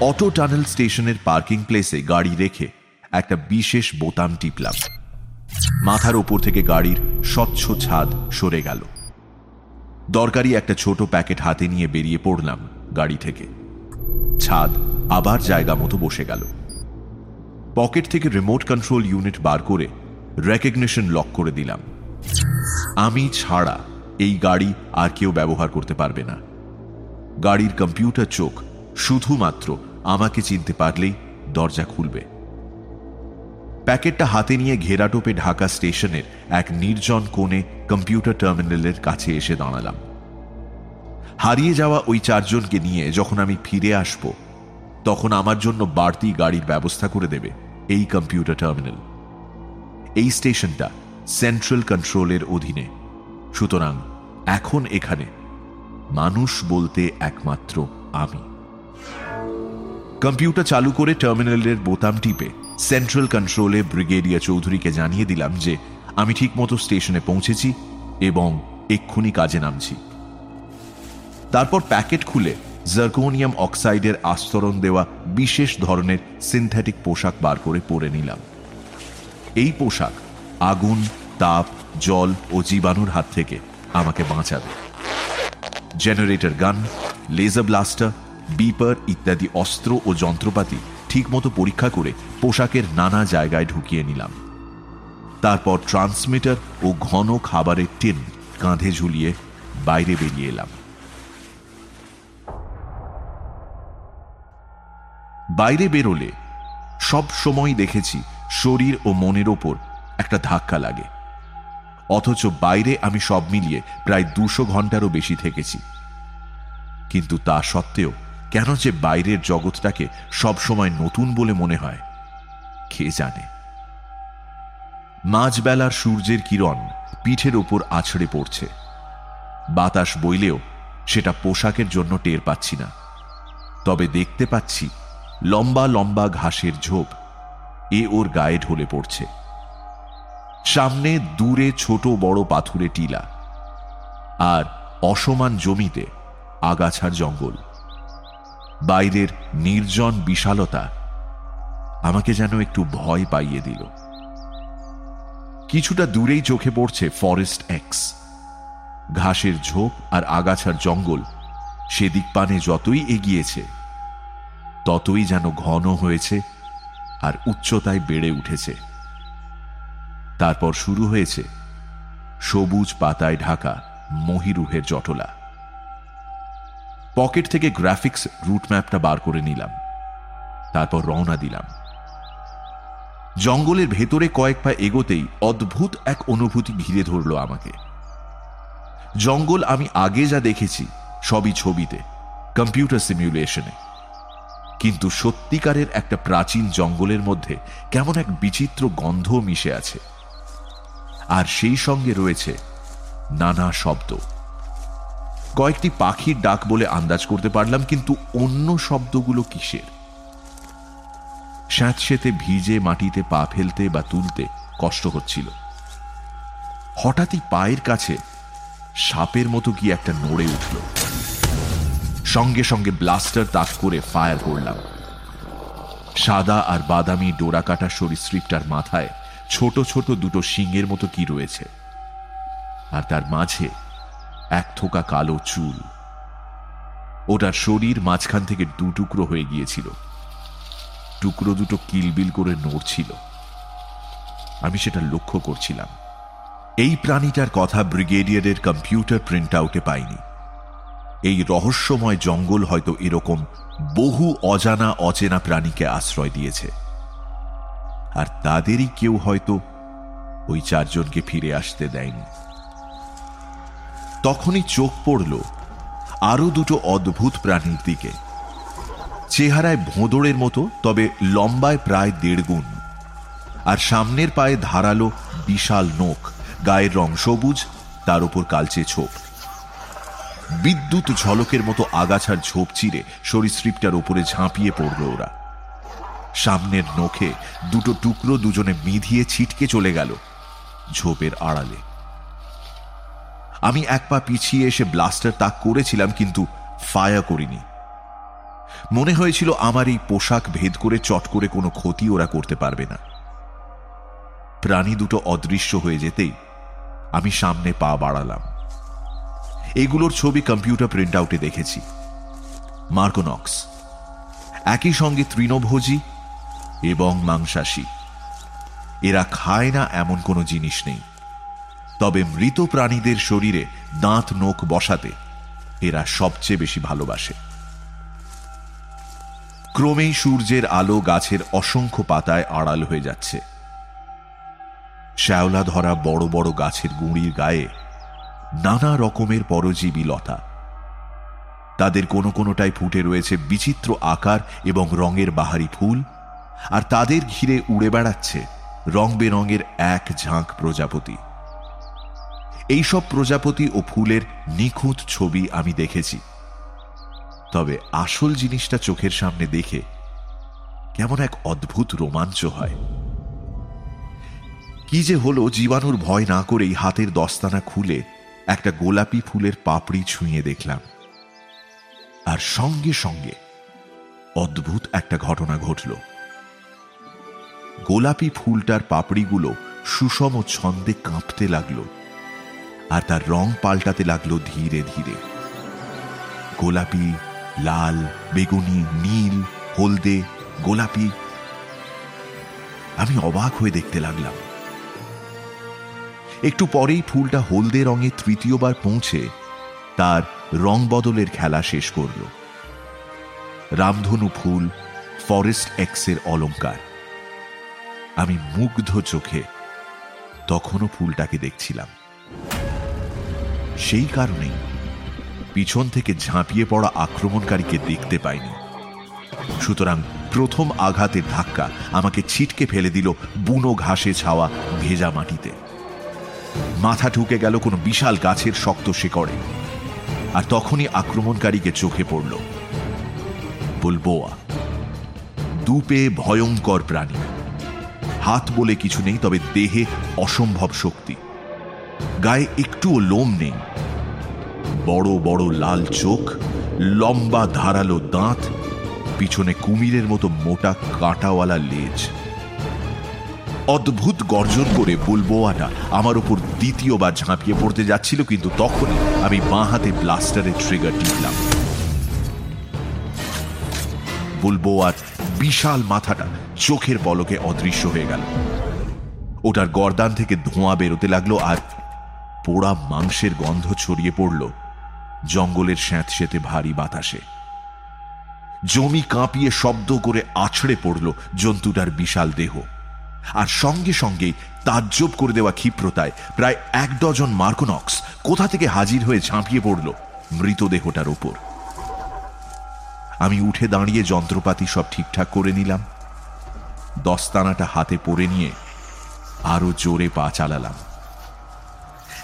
Speaker 2: অটো টানেল স্টেশনের পার্কিং প্লেসে গাড়ি রেখে একটা বিশেষ বোতাম টিপলাম। মাথার ওপর থেকে গাড়ির স্বচ্ছ ছাদ সরে গেল। দরকারি একটা ছোট প্যাকেট হাতে নিয়ে বেরিয়ে পড়লাম গাড়ি থেকে। ছাদ আবার জায়গা মতো বসে গেল। পকেট থেকে রিমোট কন্ট্রোল ইউনিট বার করে রেকগনিশন লক করে দিলাম। আমি ছাড়া এই গাড়ি আর কেউ ব্যবহার করতে পারবে না। গাড়ির কম্পিউটার চোখ শুধুমাত্র আমাকে চিনতে পারলেই দরজা খুলবে। প্যাকেটটা হাতে নিয়ে ঘেরাটোপে ঢাকা স্টেশনের এক নির্জন কোণে কম্পিউটার টার্মিনালের কাছে এসে দাঁড়ালাম। হারিয়ে যাওয়া ওই চারজনকে নিয়ে যখন আমি ফিরে আসব, তখন আমার জন্য বাড়তি গাড়ির ব্যবস্থা করে দেবে এই কম্পিউটার টার্মিনাল। এই স্টেশনটা সেন্ট্রাল কন্ট্রোলের অধীনে। সুতরাং এখন এখানে মানুষ বলতে একমাত্র আমি। কম্পিউটার চালু করে টার্মিনালের বোতাম টিপে সেন্ট্রাল কন্ট্রোলে ব্রিগেডিয়া চৌধুরীকে জানিয়ে দিলাম যে আমি ঠিকমতো স্টেশনে পৌঁছেছি এবং এক্ষুনি কাজে নামছি। তারপর প্যাকেট খুলে জার্কোনিয়াম অক্সাইডের আস্তরণ দেওয়া বিশেষ ধরনের সিনথেটিক পোশাক বার করে পরে নিলাম। এই পোশাক আগুন, তাপ, জল ও জীবাণুর হাত থেকে আমাকে বাঁচাবে। জেনারেটর গান লেজার ব্লাস্টার বিপার ইত্যাদি অস্ত্র ও যন্ত্রপাতি ঠিকমতো পরীক্ষা করে পোশাকের নানা জায়গায় ঢুকিয়ে নিলাম। তারপর ট্রান্সমিটার ও ঘন খাবারের টিন কাঁধে ঝুলিয়ে বাইরে বেরিয়ে এলাম। বাইরে বেরোলে সব সময় দেখেছি শরীর ও মনের ওপর একটা ধাক্কা লাগে। অথচ বাইরে আমি সব মিলিয়ে প্রায় দুশো ঘন্টারও বেশি থেকেছি। কিন্তু তা সত্ত্বেও কেন যে বাইরের জগৎটাকে সবসময় নতুন বলে মনে হয়, কে জানে? মাঝবেলার সূর্যের কিরণ পিঠের ওপর আছড়ে পড়ছে। বাতাস বইলেও সেটা পোশাকের জন্য টের পাচ্ছি না। তবে দেখতে পাচ্ছি লম্বা লম্বা ঘাসের ঝোপ এ ওর গায়ে ঢলে পড়ছে। সামনে দূরে ছোট বড় পাথুরে টিলা। আর অসমান জমিতে আগাছার জঙ্গল। বাইরের নির্জন বিশালতা আমাকে যেন একটু ভয় পাইয়ে দিল। কিছুটা দূরেই চোখে পড়ছে ফরেস্ট এক্স। ঘাসের ঝোপ আর আগাছার জঙ্গল সেদিক পানে যতই এগিয়েছে, ততই যেন ঘন হয়েছে আর উচ্চতায় বেড়ে উঠেছে। তারপর শুরু হয়েছে সবুজ পাতায় ঢাকা মহিরুহের জটলা। পকেট থেকে গ্রাফিক্স রুট ম্যাপটা বার করে নিলাম। তারপর রওনা দিলাম। জঙ্গলের ভেতরে কয়েক পা এগোতেই অদ্ভুত এক অনুভূতি ঘিরে ধরল আমাকে। জঙ্গল আমি আগে যা দেখেছি, সবই ছবিতে, কম্পিউটার সিমিউলেশনে কিন্তু সত্যিকারের একটা প্রাচীন জঙ্গলের মধ্যে কেমন এক বিচিত্র গন্ধ মিশে আছে। আর সেই সঙ্গে রয়েছে নানা শব্দ। কয়েকটি পাখির ডাক বলে আন্দাজ করতে পারলাম, কিন্তু অন্য শব্দগুলো কিসের? স্যাঁতসেতে ভিজে মাটিতে পা ফেলতে বা তুলতে কষ্ট হচ্ছিল। হঠাৎই পায়ের কাছে সাপের মতো কি একটা নড়ে উঠল। সঙ্গে সঙ্গে ব্লাস্টার তাক করে ফায়ার করলাম। সাদা আর বাদামি ডোরা কাটা সরীসৃপটার মাথায় ছোট ছোট দুটো শিঙের মতো কি রয়েছে। আর তার মাঝে এক থোকা কালো চুল। ওটার শরীর মাঝখান থেকে দু টুকরো হয়ে গিয়েছিল। টুকরো দুটো কিলবিল করে নড়ছিল। আমি সেটা লক্ষ্য করছিলাম। এই প্রাণীটার কথা ব্রিগেডিয়ারের কম্পিউটার প্রিন্ট আউটে পাইনি। এই রহস্যময় জঙ্গল হয়তো এরকম বহু অজানা, অচেনা প্রাণীকে আশ্রয় দিয়েছে। আর তাদেরই কেউ হয়তো ওই চারজনকে ফিরে আসতে দেয়নি। তখনই চোখ পড়ল আরও দুটো অদ্ভুত প্রাণীর দিকে। চেহারায় ভোঁদড়ের মতো, তবে লম্বায় প্রায় দেড় গুণ। আর সামনের পায়ে ধারালো বিশাল নোখ, গায়ের রং সবুজ, তার উপর কালচে ছোপ। বিদ্যুৎ ঝলকের মতো আগাছার ঝোপ চিরে সরীসৃপটার উপরে ঝাঁপিয়ে পড়ল ওরা। সামনের নখে দুটো টুকরো দুজনে মিধিয়ে ছিটকে চলে গেল ঝোপের আড়ালে। আমি এক পা পিছিয়ে এসে ব্লাস্টার তাক করেছিলাম, কিন্তু ফায়া করিনি। মনে হয়েছিল আমার এই পোশাক ভেদ করে, চট করে কোনো ক্ষতি ওরা করতে পারবে না। প্রাণী দুটো অদৃশ্য হয়ে যেতেই আমি সামনে পা বাড়ালাম। এগুলোর ছবি কম্পিউটার প্রিন্ট আউটে দেখেছি। মার্কোনক্স একই সঙ্গে তৃণভোজী এবং মাংসাশী। এরা খায় না এমন কোনো জিনিস নেই। তবে মৃত প্রাণীদের শরীরে দাঁত নোখ বসাতে এরা সবচেয়ে বেশি ভালোবাসে। ক্রমেই সূর্যের আলো গাছের অসংখ্য পাতায় আড়াল হয়ে যাচ্ছে। শ্যাওলা ধরা বড় বড় গাছের গুঁড়ির গায়ে নানা রকমের পরজীবী লতা। তাদের কোনো কোনোটায় ফুটে রয়েছে বিচিত্র আকার এবং রঙের বাহারি ফুল, আর তাদের ঘিরে উড়ে বেড়াচ্ছে রং বেরঙের এক ঝাঁক প্রজাপতি। এইসব প্রজাপতি ও ফুলের নিখুঁত ছবি আমি দেখেছি। তবে আসল জিনিসটা চোখের সামনে দেখে কেমন এক অদ্ভুত রোমাঞ্চ হয়। কি যে হলো জীবাণুর ভয় না করেই হাতের দস্তানা খুলে একটা গোলাপি ফুলের পাপড়ি ছুঁয়ে দেখলাম। আর সঙ্গে সঙ্গে অদ্ভুত একটা ঘটনা ঘটল। গোলাপি ফুলটার পাপড়িগুলো সুষম ছন্দে কাঁপতে লাগল। আর তার রং পাল্টাতে লাগল ধীরে ধীরে। গোলাপি, লাল, বেগুনি, নীল, হলদে, গোলাপি। আমি অবাক হয়ে দেখতে লাগলাম। একটু পরেই ফুলটা হলদে রঙে তৃতীয়বার পৌঁছে তার রং বদলের খেলা শেষ করল। রামধনু ফুল, ফরেস্ট এক্সের অলঙ্কার আমি মুগ্ধ চোখে তখনও ফুলটাকে দেখছিলাম। সেই কারণেই পিছন থেকে ঝাঁপিয়ে পড়া আক্রমণকারীকে দেখতে পাইনি। সুতরাং প্রথম আঘাতের ধাক্কা আমাকে ছিটকে ফেলে দিল বুনো ঘাসে ছাওয়া ভেজা মাটিতে। মাথা ঢুকে গেল কোনো বিশাল গাছের শক্ত শিকড়ে। আর তখনই আক্রমণকারীকে চোখে পড়ল। বুলবোয়া, দুপে ভয়ঙ্কর প্রাণী। হাত বলে কিছু নেই, তবে দেহে অসম্ভব শক্তি। গায়ে একটুও লোম নেই। বড় বড় লাল চোখ, লম্বা ধারালো দাঁত, পিছনে কুমিরের মতো মোটা কাঁটাওয়ালা লেজ। অদ্ভুত গর্জন করে বুলবোয়াটা আমার উপর দ্বিতীয়বার ঝাঁপিয়ে পড়তে যাচ্ছিল, কিন্তু তখনই আমি বাঁ হাতে ব্লাস্টারের ট্রিগার টিপলাম। বুলবোয়ার বিশাল মাথাটা চোখের পলকে অদৃশ্য হয়ে গেল। ওটার গর্দান থেকে ধোঁয়া বেরোতে লাগল আর পোড়া মাংসের গন্ধ ছড়িয়ে পড়ল। জঙ্গলের স্যাঁতসেতে ভারী বাতাসে। জমি কাঁপিয়ে শব্দ করে আছড়ে পড়ল জন্তুটার বিশাল দেহ। আর সঙ্গে সঙ্গেই তাজ্জব করে দেওয়া ক্ষিপ্রতায় প্রায় এক ডজন মার্কোনক্স কোথা থেকে হাজির হয়ে ঝাঁপিয়ে পড়ল মৃতদেহটার ওপর। আমি উঠে দাঁড়িয়ে যন্ত্রপাতি সব ঠিকঠাক করে নিলাম। দস্তানাটা হাতে পরে নিয়ে আরও জোরে পা চালালাম।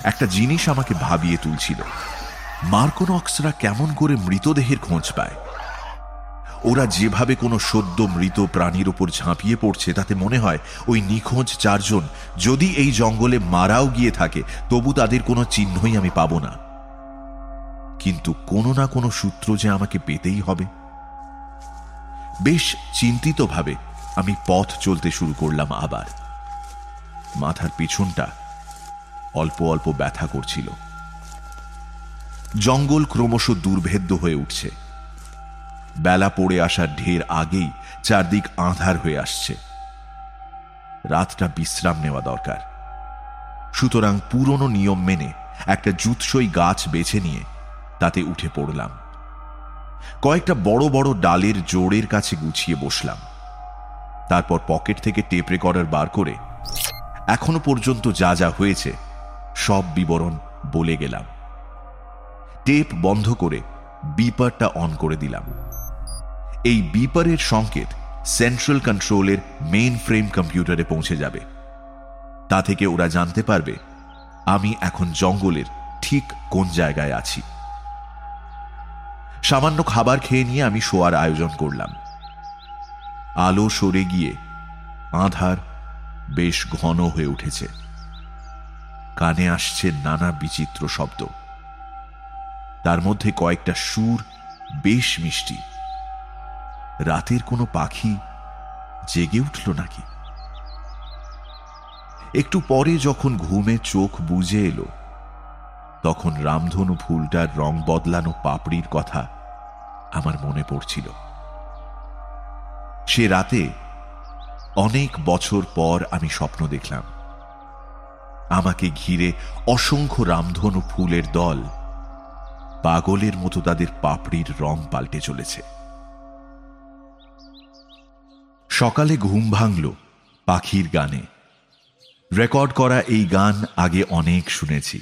Speaker 2: একটা জিনিস আমাকে ভাবিয়ে তুলছিল। মার্কোনক্সরা কেমন করে মৃতদেহের খোঁজ পায়? ওরা যেভাবে কোনো সদ্য মৃত প্রাণীর ওপর ঝাঁপিয়ে পড়ছে, তাতে মনে হয় ওই নিখোঁজ চারজন যদি এই জঙ্গলে মারাও গিয়ে থাকে, তবু তাদের কোনো চিহ্নই আমি পাব না। কিন্তু কোনো না কোনো সূত্র যে আমাকে পেতেই হবে। বেশ চিন্তিতভাবে আমি পথ চলতে শুরু করলাম আবার। মাথার পিছনটা অল্প অল্প ব্যথা করছিল। জঙ্গল ক্রমশ দুর্ভেদ্য হয়ে উঠছে। বেলা পড়ে আসার ঢের আগেই চারদিক আঁধার হয়ে আসছে। রাতটা বিশ্রাম নেওয়া দরকার। সুতরাং পুরনো নিয়ম মেনে একটা জুৎসই গাছ বেছে নিয়ে তাতে উঠে পড়লাম। কয়েকটা বড় বড় ডালের জোড়ের কাছে গুছিয়ে বসলাম। তারপর পকেট থেকে টেপ রেকর্ডার বার করে এখনও পর্যন্ত যা যা হয়েছে সব বিবরণ বলে গেলাম। টেপ বন্ধ করে বিপারটা অন করে দিলাম। এই বিপারের সংকেত সেন্ট্রাল কন্ট্রোলের মেইন ফ্রেম কম্পিউটারে পৌঁছে যাবে। তা থেকে ওরা জানতে পারবে আমি এখন জঙ্গলের ঠিক কোন জায়গায় আছি। সামান্য খাবার খেয়ে নিয়ে আমি শোয়ার আয়োজন করলাম। আলো সরে গিয়ে আধার বেশ ঘন হয়ে উঠেছে। কানে আসছে নানা বিচিত্র শব্দ। তার মধ্যে কয়েকটা সুর বেশ মিষ্টি। রাতের কোনো পাখি জেগে উঠল নাকি? একটু পরে যখন ঘুমে চোখ বুঝে এলো, তখন রামধনু ফুলটার রং বদলানো পাপড়ির কথা আমার মনে পড়ছিল। সে রাতে অনেক বছর পর আমি স্বপ্ন দেখলাম। আমাকে ঘিরে অসংখ্য রামধনু ফুলের দল পাগলের মতো তাদের পাপড়ির রং পাল্টে চলেছে। সকালে ঘুম ভাঙল পাখির গানে। রেকর্ড করা এই গান আগে অনেক শুনেছি।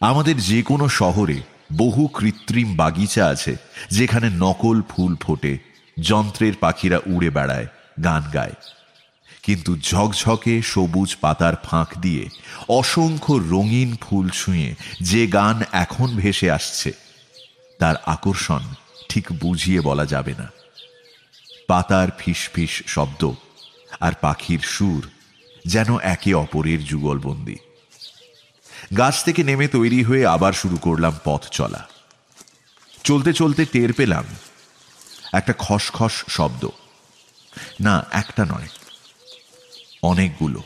Speaker 2: আমাদের যে কোনো শহরে বহু কৃত্রিম বাগিচা আছে যেখানে নকল ফুল ফোটে, যন্ত্রের পাখিরা উড়ে বেড়ায়, গান গায়। কিন্তু ঝকঝকে সবুজ পাতার ফাঁক দিয়ে অসংখ্য রঙিন ফুল ছুঁয়ে যে গান এখন ভেসে আসছে, তার আকর্ষণ ঠিক বুঝিয়ে বলা যাবে না। পাতার ফিস শব্দ আর পাখির সুর যেন একে অপরের যুগলবন্দি। গাছ থেকে নেমে তৈরি হয়ে আবার শুরু করলাম পথ চলা। চলতে চলতে টের পেলাম একটা খসখস শব্দ। না, একটা নয়। অনেকগুলো।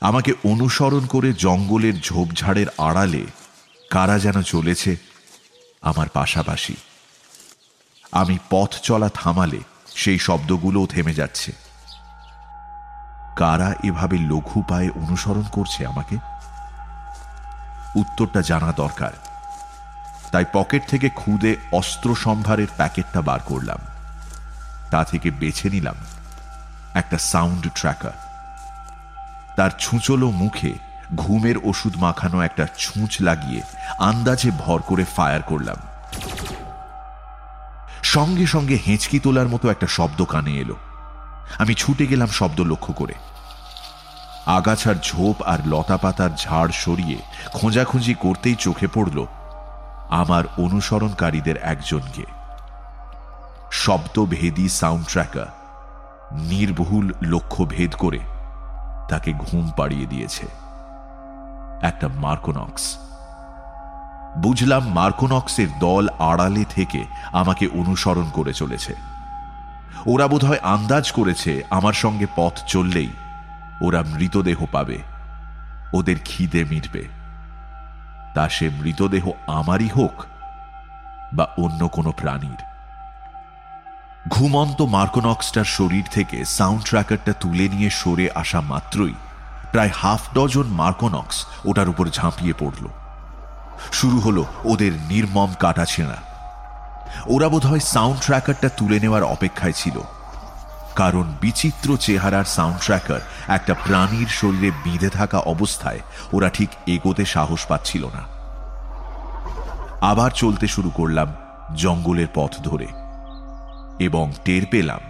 Speaker 2: আমাকে অনুসরণ করে জঙ্গলের ঝোপঝাড়ের আড়ালে কারা যেন চলেছে আমার পাশাপাশি। আমি পথ চলা থামালে সেই শব্দগুলোও থেমে যাচ্ছে। কারা এভাবে লঘু পায়ে অনুসরণ করছে আমাকে? উত্তরটা জানা দরকার। তাই পকেট থেকে খুদে অস্ত্র সম্ভারের প্যাকেটটা বার করলাম। তা থেকে বেছে নিলাম। একটা সাউন্ড ট্র্যাকার। তার ছুঁচলো মুখে ঘুমের ওষুধ মাখানো একটা ছুঁচ লাগিয়ে আন্দাজে ভর করে ফায়ার করলাম। সঙ্গে সঙ্গে হেঁচকি তোলার মতো একটা শব্দ কানে এলো। আমি ছুটে গেলাম শব্দ লক্ষ্য করে। আগাছার ঝোপ আর লতা পাতার ঝাড় সরিয়ে খোঁজাখুঁজি করতেই চোখে পড়ল আমার অনুসরণকারীদের একজনকে। শব্দভেদী সাউন্ড ট্র্যাকার। নির্ভুল লক্ষ্য ভেদ করে তাকে ঘুম পাড়িয়ে দিয়েছে। একটা মার্কোনক্স। বুঝলাম মার্কোনক্সের দল আড়ালে থেকে আমাকে অনুসরণ করে চলেছে। ওরা বোধহয় আন্দাজ করেছে আমার সঙ্গে পথ চললেই ওরা মৃতদেহ পাবে। ওদের খিদে মিটবে। তা সে মৃতদেহ আমারই হোক বা অন্য কোনো প্রাণীর? ঘুমন্ত মার্কোনক্সটার শরীর থেকে সাউন্ড ট্র্যাকারটা তুলে নিয়ে সরে আসা মাত্রই প্রায় হাফ ডজন মার্কোনক্স ওটার উপর ঝাঁপিয়ে পড়ল। শুরু হলো ওদের নির্মম কাটা ছেঁড়া। ওরা বোধ হয় সাউন্ড ট্র্যাকারটা তুলে নেওয়ার অপেক্ষায় ছিল। কারণ বিচিত্র চেহারার সাউন্ড ট্র্যাকার একটা প্রাণীর শরীরে বিঁধে থাকা অবস্থায় ওরা ঠিক এগোতে সাহস পাচ্ছিল না। আবার চলতে শুরু করলাম জঙ্গলের পথ ধরে। এবং টের পেলাম,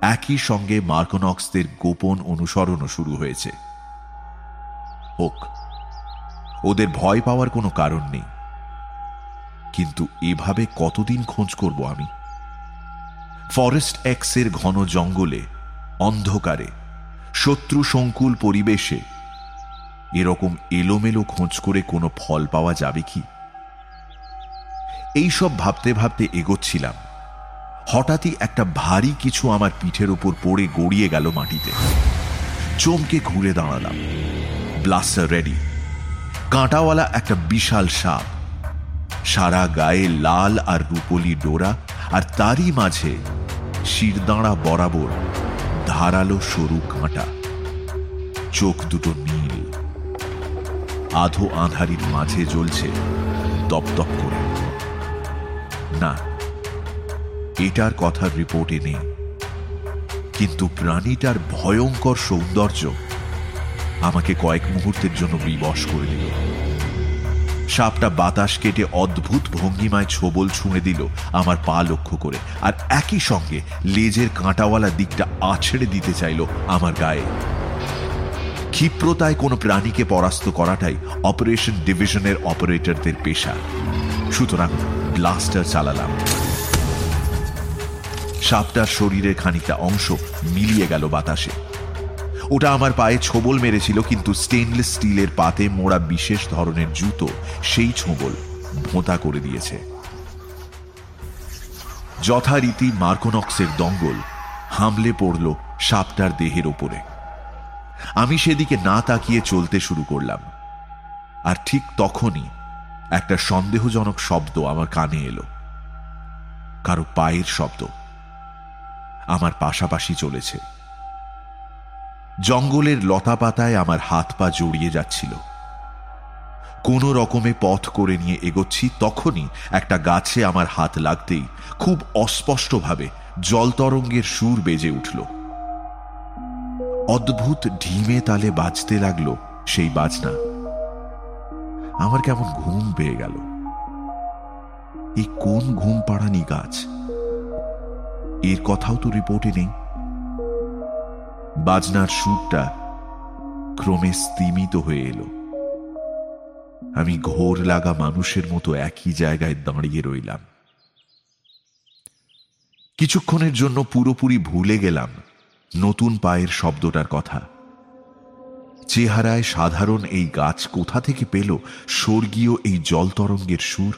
Speaker 2: একই সঙ্গে মার্কনক্সদের গোপন অনুসরণও শুরু হয়েছে। হোক, ওদের ভয় পাওয়ার কোনো কারণ নেই। কিন্তু এভাবে কতদিন খোঁজ করব আমি? ফরেস্ট এক্সের ঘন জঙ্গলে, অন্ধকারে, শত্রু সংকুল পরিবেশে, এরকম এলোমেলো খোঁজ করে কোনো ফল পাওয়া যাবে কি? এইসব ভাবতে ভাবতে এগোচ্ছিলাম। হঠাৎই একটা ভারী কিছু আমার পিঠের উপর পড়ে গড়িয়ে গেল মাটিতে। চমকে ঘুরে দাঁড়ালাম। ব্লাস্টার রেডি কাঁটাওয়ালা একটা বিশাল সাপ। সারা গায়ে লাল আর রুপলি ডোরা আর তারই মাঝে শিরদাঁড়া বরাবর ধারালো সরু কাঁটা। চোখ দুটো নীল। আধো আধারির মাঝে জ্বলছে দপদপ করে। না এটার কথা রিপোর্টে নেই। কিন্তু প্রাণীটার ভয়ঙ্কর সৌন্দর্য আমাকে কয়েক মুহূর্তের জন্য বিবশ করে দিল। সাপটা বাতাস কেটে অদ্ভুত ভঙ্গিমায় ছোবল ছুঁড়ে দিল আমার পা লক্ষ্য করে, আর একই সঙ্গে লেজের কাঁটাওয়ালা দিকটা আছড়ে দিতে চাইল আমার গায়ে। ক্ষিপ্রতায় কোনো প্রাণীকে পরাস্ত করাটাই অপারেশন ডিভিশনের অপারেটরদের পেশা। সুতরাং ব্লাস্টার চালালাম। সাপটার শরীরের খানিকটা অংশ মিলিয়ে গেল বাতাসে। ওটা আমার পায়ে ছোবল মেরেছিল, কিন্তু স্টেনলেস স্টিলের পাতে মোড়া বিশেষ ধরনের জুতো সেই ছোবল ভোঁতা করে দিয়েছে। যথারীতি মার্কোনক্সের দঙ্গল হামলে পড়ল সাপটার দেহের ওপরে। আমি সেদিকে না তাকিয়ে চলতে শুরু করলাম। আর ঠিক তখনই একটা সন্দেহজনক শব্দ আমার কানে এলো। কারও পায়ের শব্দ। আমার পাশাপাশি চলেছে। জঙ্গলের লতা পাতায় আমার হাত পা জড়িয়ে যাচ্ছিল। কোন রকমে পথ করে নিয়ে এগোচ্ছি তখনই একটা গাছে আমার হাত লাগতেই খুব অস্পষ্টভাবে জলতরঙ্গের সুর বেজে উঠল। অদ্ভুত ঢিমে তালে বাজতে লাগল সেই বাজনা। আমার কেমন ঘুম পেয়ে গেল। এই কোন ঘুম পাড়ানি গাছ? এর কথাও তো রিপোর্টে নেই। বাজনার সুরটা ক্রমে স্তিমিত হয়ে এলো। আমি ঘোর লাগা মানুষের মতো একই জায়গায় দাঁড়িয়ে রইলাম। কিছুক্ষণের জন্য পুরোপুরি ভুলে গেলাম নতুন পায়ের শব্দটার কথা। চেহারায় সাধারণ এই গাছ কোথা থেকে পেল? স্বর্গীয় এই জলতরঙ্গের সুর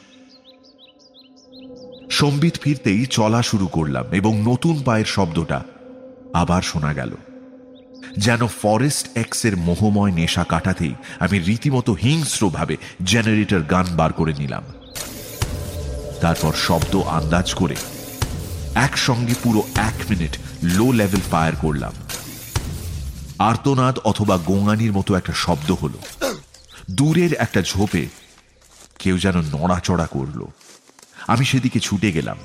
Speaker 2: সম্বিত ফিরতেই চলা শুরু করলাম এবং নতুন পায়ের শব্দটা আবার শোনা গেল। যেন ফরেস্ট এক্সের মোহময় নেশা কাটাতেই আমি রীতিমতো হিংস্রভাবে জেনারেটর গান বার করে নিলাম। তারপর শব্দ আন্দাজ করে একসঙ্গে পুরো এক মিনিট লো লেভেল ফায়ার করলাম। আর্তনাদ অথবা গোঙানির মতো একটা শব্দ হলো। দূরের একটা ঝোপে কেউ যেন নড়াচড়া করল। আমি সেদিকে ছুটে গেলাম।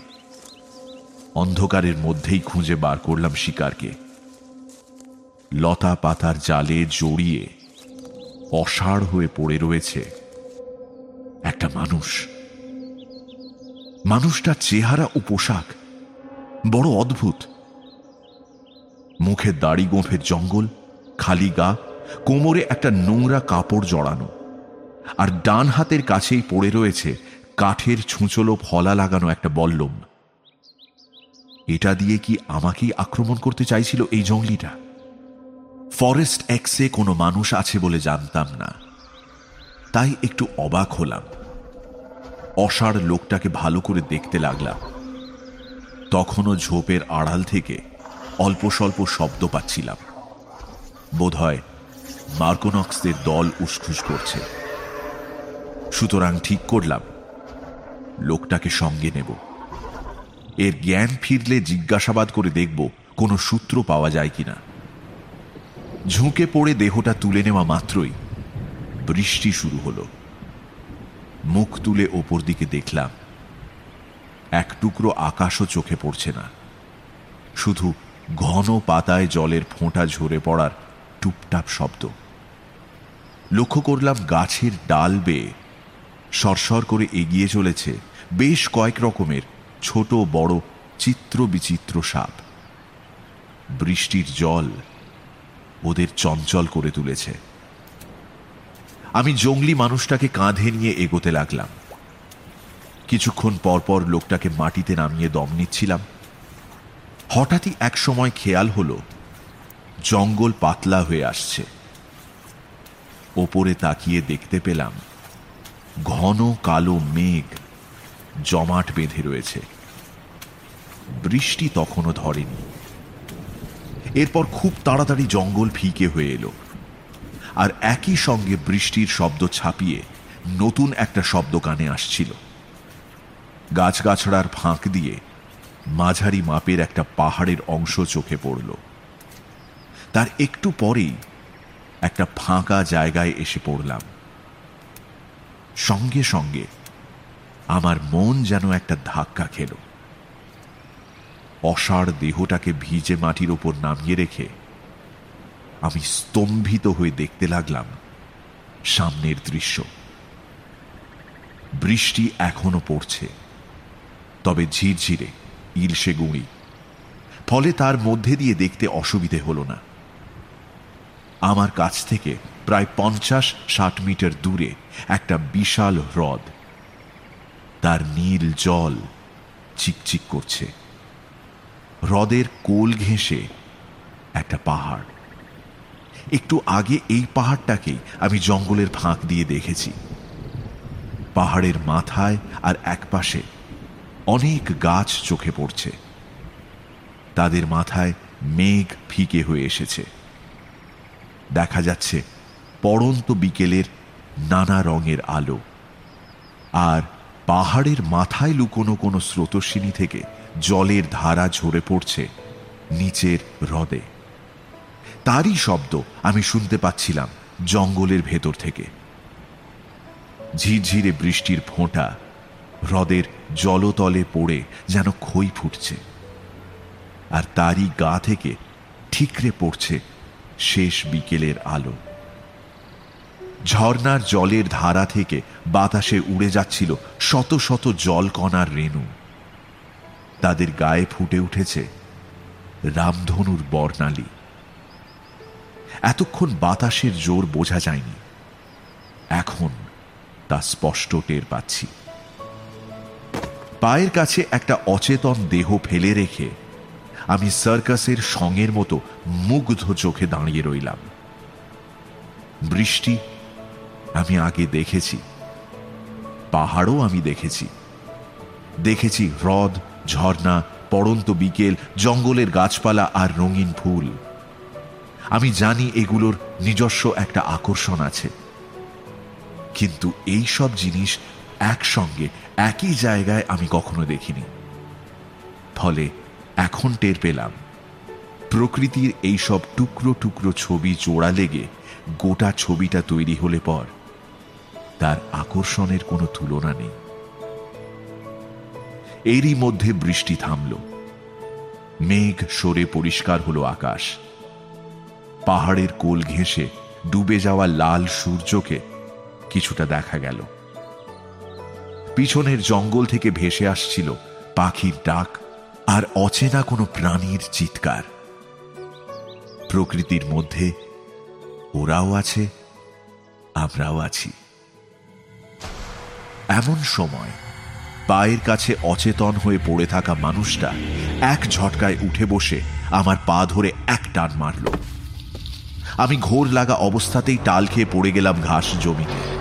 Speaker 2: অন্ধকারের মধ্যেই খুঁজে বার করলাম শিকারকে। লতা পাতার জালে জড়িয়ে অসাড় হয়ে পড়ে রয়েছে একটা মানুষ। মানুষটার চেহারা ও পোশাক বড় অদ্ভুত। মুখে দাড়ি গোঁফের জঙ্গল, খালি গা, কোমরে একটা নোংরা কাপড় জড়ানো, আর ডান হাতের কাছেই পড়ে রয়েছে কাঠের ছুঁচলো ফলা লাগানো একটা বল্লম। এটা দিয়ে কি আমাকেই আক্রমণ করতে চাইছিল এই জঙ্গলিটা? ফরেস্ট এক্সে কোনো মানুষ আছে বলে জানতাম না। তাই একটু অবাক হলাম। অসাড় লোকটাকে ভালো করে দেখতে লাগলাম। তখনও ঝোপের আড়াল থেকে অল্প স্বল্প শব্দ পাচ্ছিলাম। বোধহয় মার্কোনক্সদের দল উসখুস করছে। সুতরাং ঠিক করলাম। লোকটাকে সঙ্গে নেব। এর জ্ঞান ফিরলে জিজ্ঞাসাবাদ করে দেখব কোনো সূত্র পাওয়া যায় কিনা। ঝুঁকে পড়ে দেহটা তুলে নেওয়া মাত্রই বৃষ্টি শুরু হলো। মুখ তুলে ওপর দিকে দেখলাম, এক টুকরো আকাশও চোখে পড়ছে না। শুধু ঘন পাতায় জলের ফোঁটা ঝরে পড়ার টুপটাপ শব্দ। লক্ষ্য করলাম গাছের ডাল বেয়ে সরসর করে এগিয়ে চলেছে বেশ কয়েক রকমের ছোট বড় চিত্র বিচিত্র সাপ। বৃষ্টির জল ওদের চঞ্চল করে তুলেছে। আমি জঙ্গলি মানুষটাকে কাঁধে নিয়ে এগোতে লাগলাম। কিছুক্ষণ পর পর লোকটাকে মাটিতে নামিয়ে দম নিচ্ছিলাম। হঠাৎই এক সময় খেয়াল হলো, জঙ্গল পাতলা হয়ে আসছে। ওপরে তাকিয়ে দেখতে পেলাম ঘন কালো মেঘ জমাট বেঁধে রয়েছে। বৃষ্টি তখনও ধরেনি। এরপর খুব তাড়াতাড়ি জঙ্গল ফিকে হয়ে এলো। আর একই সঙ্গে বৃষ্টির শব্দ ছাপিয়ে নতুন একটা শব্দ কানে আসছিল। গাছগাছড়ার ফাঁক দিয়ে মাঝারি মাপের একটা পাহাড়ের অংশ চোখে পড়ল। তার একটু পরেই একটা ফাঁকা জায়গায় এসে পড়লাম। সঙ্গে সঙ্গে আমার মন যেন একটা ধাক্কা খেল। অসাড় দেহটাকে ভিজে মাটির ওপর নামিয়ে রেখে আমি স্তম্ভিত হয়ে দেখতে লাগলাম সামনের দৃশ্য। বৃষ্টি এখনও পড়ছে, তবে ঝিরঝিরে, ইলশে গুঁড়ি। ফলে তার মধ্যে দিয়ে দেখতে অসুবিধে হলো না। আমার কাছ থেকে প্রায় পঞ্চাশ ষাট মিটার দূরে একটা বিশাল হ্রদ। তার নীল জল চিকচিক করছে। হ্রদের কোল ঘেঁষে একটা পাহাড়। একটু আগে এই পাহাড়টাকেই আমি জঙ্গলের ফাঁক দিয়ে দেখেছি। পাহাড়ের মাথায় আর একপাশে অনেক গাছ চোখে পড়ছে। তাদের মাথায় মেঘ ফিকে হয়ে এসেছে। দেখা যাচ্ছে পড়ন্ত বিকেলের নানা রঙের আলো। আর পাহাড়ের মাথায় লুকোনো কোনো স্রোতস্বিনী থেকে জলের ধারা ঝরে পড়ছে নিচের হ্রদে। তারই শব্দ আমি শুনতে পাচ্ছিলাম জঙ্গলের ভেতর থেকে। ঝিরঝিরে বৃষ্টির ফোঁটা হ্রদের জলতলে পড়ে যেন খই ফুটছে। আর তারই গা থেকে ঠিকরে পড়ছে শেষ বিকেলের আলো। ঝর্নার জলের ধারা থেকে বাতাসে উড়ে যাচ্ছিল শত শত জলকণার রেণু। তাদের গায়ে ফুটে উঠেছে রামধনুর বর্ণালী। এতক্ষণ বাতাসের জোর বোঝা যায়নি। এখন তা স্পষ্ট টের পাচ্ছি। পায়ের কাছে একটা অচেতন দেহ ফেলে রেখে আমি সার্কাসের সঙ্গের মতো মুগ্ধ চোখে দাঁড়িয়ে রইলাম। বৃষ্টি আমি আগে দেখেছি। পাহাড়ও আমি দেখেছি। দেখেছি হ্রদ, ঝর্ণা, পড়ন্ত বিকেল, জঙ্গলের গাছপালা আর রঙিন ফুল। আমি জানি এগুলোর নিজস্ব একটা আকর্ষণ আছে। কিন্তু এই সব জিনিস একসঙ্গে, একই জায়গায় আমি কখনো দেখিনি। ফলে এখন টের পেলাম, প্রকৃতির এই সব টুকরো টুকরো ছবি জোড়া লেগে গোটা ছবিটা তৈরি হলে পর তার আকর্ষণের কোনো তুলনা নেই। এরই মধ্যে বৃষ্টি থামল। মেঘ সরে পরিষ্কার হলো আকাশ। পাহাড়ের কোল ঘেঁষে ডুবে যাওয়া লাল সূর্যকে কিছুটা দেখা গেল। পিছনের জঙ্গল থেকে ভেসে আসছিল পাখির ডাক আর অচেনা কোনো প্রাণীর চিৎকার। প্রকৃতির মধ্যে ওরাও আছে, আমরাও আছি। এমন সময় পায়ের কাছে অচেতন হয়ে পড়ে থাকা মানুষটা এক ঝটকায় উঠে বসে আমার পা ধরে এক টান মারল। আমি ঘোর লাগা অবস্থাতেই টাল খেয়ে পড়ে গেলাম ঘাস জমিতে।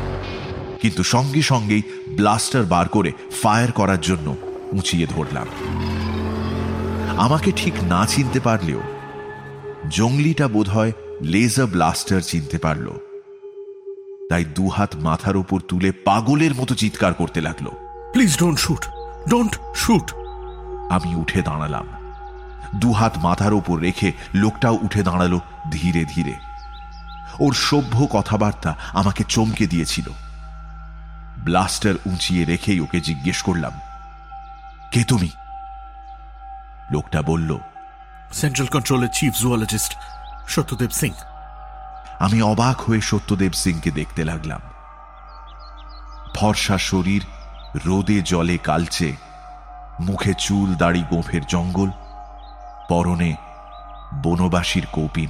Speaker 2: কিন্তু সঙ্গে সঙ্গেই ব্লাস্টার বার করে ফায়ার করার জন্য উঁচিয়ে ধরলাম। আমাকে ঠিক না চিনতে পারলেও জঙ্গলিটা বোধহয় লেজার ব্লাস্টার চিনতে পারল। তাই দুহাত মাথার উপর তুলে পাগলের মতো চিৎকার করতে লাগল।
Speaker 3: Please don't shoot don't shoot
Speaker 2: আমি উঠে দাঁড়ালাম। দুহাত মাথার ওপর রেখে লোকটাও উঠে দাঁড়াল ধীরে ধীরে। ওর সভ্য কথাবার্তা আমাকে চমকে দিয়েছিল। ব্লাস্টার উঁচিয়ে রেখেই ওকে জিজ্ঞেস করলাম কে তুমি? লোকটা বলল
Speaker 3: সেন্ট্রাল কন্ট্রোলের চিফ জুওলজিস্ট সত্যদেব সিং।
Speaker 2: আমি অবাক হয়ে সত্যদেব সিংকে দেখতে লাগলাম। ফর্সা শরীর, রোদে জলে কালচে, মুখে চুল দাড়ি গোফের জঙ্গল, পরনে বনবাসীর কৌপিন।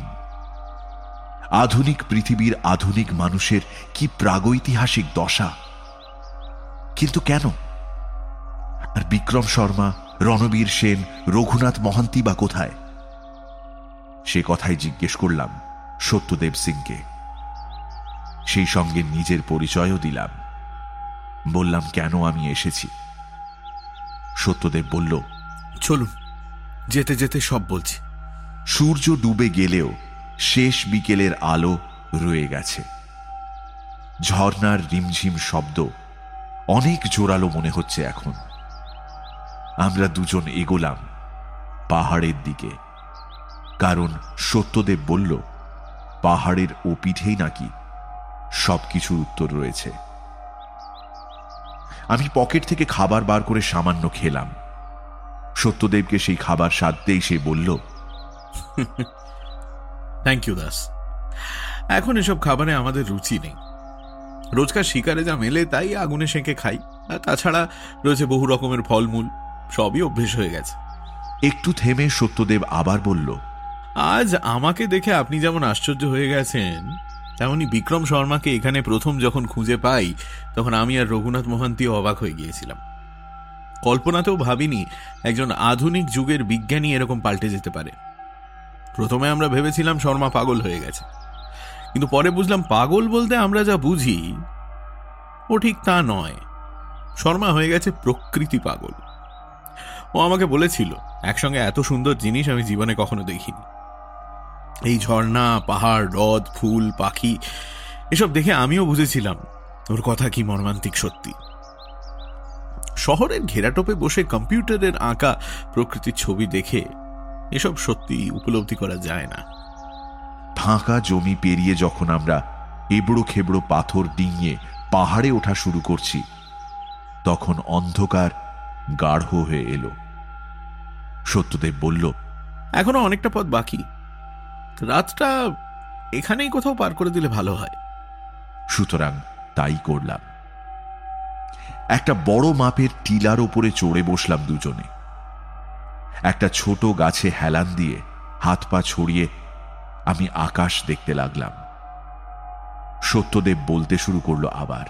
Speaker 2: আধুনিক পৃথিবীর আধুনিক মানুষের কি প্রাগৈতিহাসিক দশা? কিন্তু কেন? আর বিক্রম শর্মা, রণবীর সেন, রঘুনাথ মহান্তি বা কোথায়? সে কথাই জিজ্ঞেস করলাম। সত্যদেব সিংকে। সেই সঙ্গে নিজের পরিচয়ও দিলাম। বললাম কেন আমি এসেছি? সত্যদেব বলল
Speaker 3: চলুন যেতে যেতে সব বলছি।
Speaker 2: সূর্য ডুবে গেলেও শেষ বিকেলের আলো রয়ে গেছে। ঝর্নার রিমঝিম শব্দ অনেক জোরালো মনে হচ্ছে এখন। আমরা দুজন এগোলাম পাহাড়ের দিকে। কারণ সত্যদেব বলল পাহাড়ের ও পিঠেই নাকি সবকিছুর উত্তর রয়েছে। আমি পকেট থেকে খাবার বার করে সামান্য খেলাম। সত্যদেবকে সেই খাবার সাধতেই সে বলল
Speaker 3: থ্যাংক ইউ দাস। এখন এসব খাবারে আমাদের রুচি নেই। রোজকার শিকারে যা মেলে তাই আগুনে সেঁকে খাই। আর তাছাড়া রয়েছে বহু রকমের ফলমূল সবই অভ্যেস হয়ে গেছে।
Speaker 2: একটু থেমে সত্যদেব আবার বলল
Speaker 3: আজ আমাকে দেখে আপনি যেমন আশ্চর্য হয়ে গেছেন, তেমনি বিক্রম শর্মাকে এখানে প্রথম যখন খুঁজে পাই, তখন আমি আর রঘুনাথ মোহান্তিও অবাক হয়ে গিয়েছিলাম। কল্পনাতেও ভাবিনি একজন আধুনিক যুগের বিজ্ঞানী এরকম পাল্টে যেতে পারে। প্রথমে আমরা ভেবেছিলাম শর্মা পাগল হয়ে গেছে। কিন্তু পরে বুঝলাম পাগল বলতে আমরা যা বুঝি, ও ঠিক তা নয়। শর্মা হয়ে গেছে প্রকৃতি পাগল। ও আমাকে বলেছিল, একসঙ্গে এত সুন্দর জিনিস আমি জীবনে কখনো দেখিনি। এই ঝর্ণা পাহাড় হ্রদ ফুল পাখি এসব দেখে আমিও বুঝেছিলাম ওর কথা কি মর্মান্তিক সত্যি। শহরের ঘেরাটোপে বসে কম্পিউটারের আঁকা প্রকৃতির ছবি দেখে এসব সত্যি উপলব্ধি করা যায় না।
Speaker 2: ফাঁকা জমি পেরিয়ে যখন আমরা এবড়ো খেবড়ো পাথর ডিঙিয়ে পাহাড়ে ওঠা শুরু করছি তখন অন্ধকার গাঢ় হয়ে এলো। সত্যদেব বলল
Speaker 3: এখনও অনেকটা পথ বাকি। রাতটা এখানেই কোথাও পার করে দিলে ভালো হয়।
Speaker 2: সুতরাং তাই করলাম। একটা বড় মাপের টিলার ওপরে চড়ে বসলাম দুজনে। একটা ছোট গাছে হেলান দিয়ে হাত পা ছড়িয়ে আমি আকাশ দেখতে লাগলাম। সত্যদেব বলতে শুরু করল আবার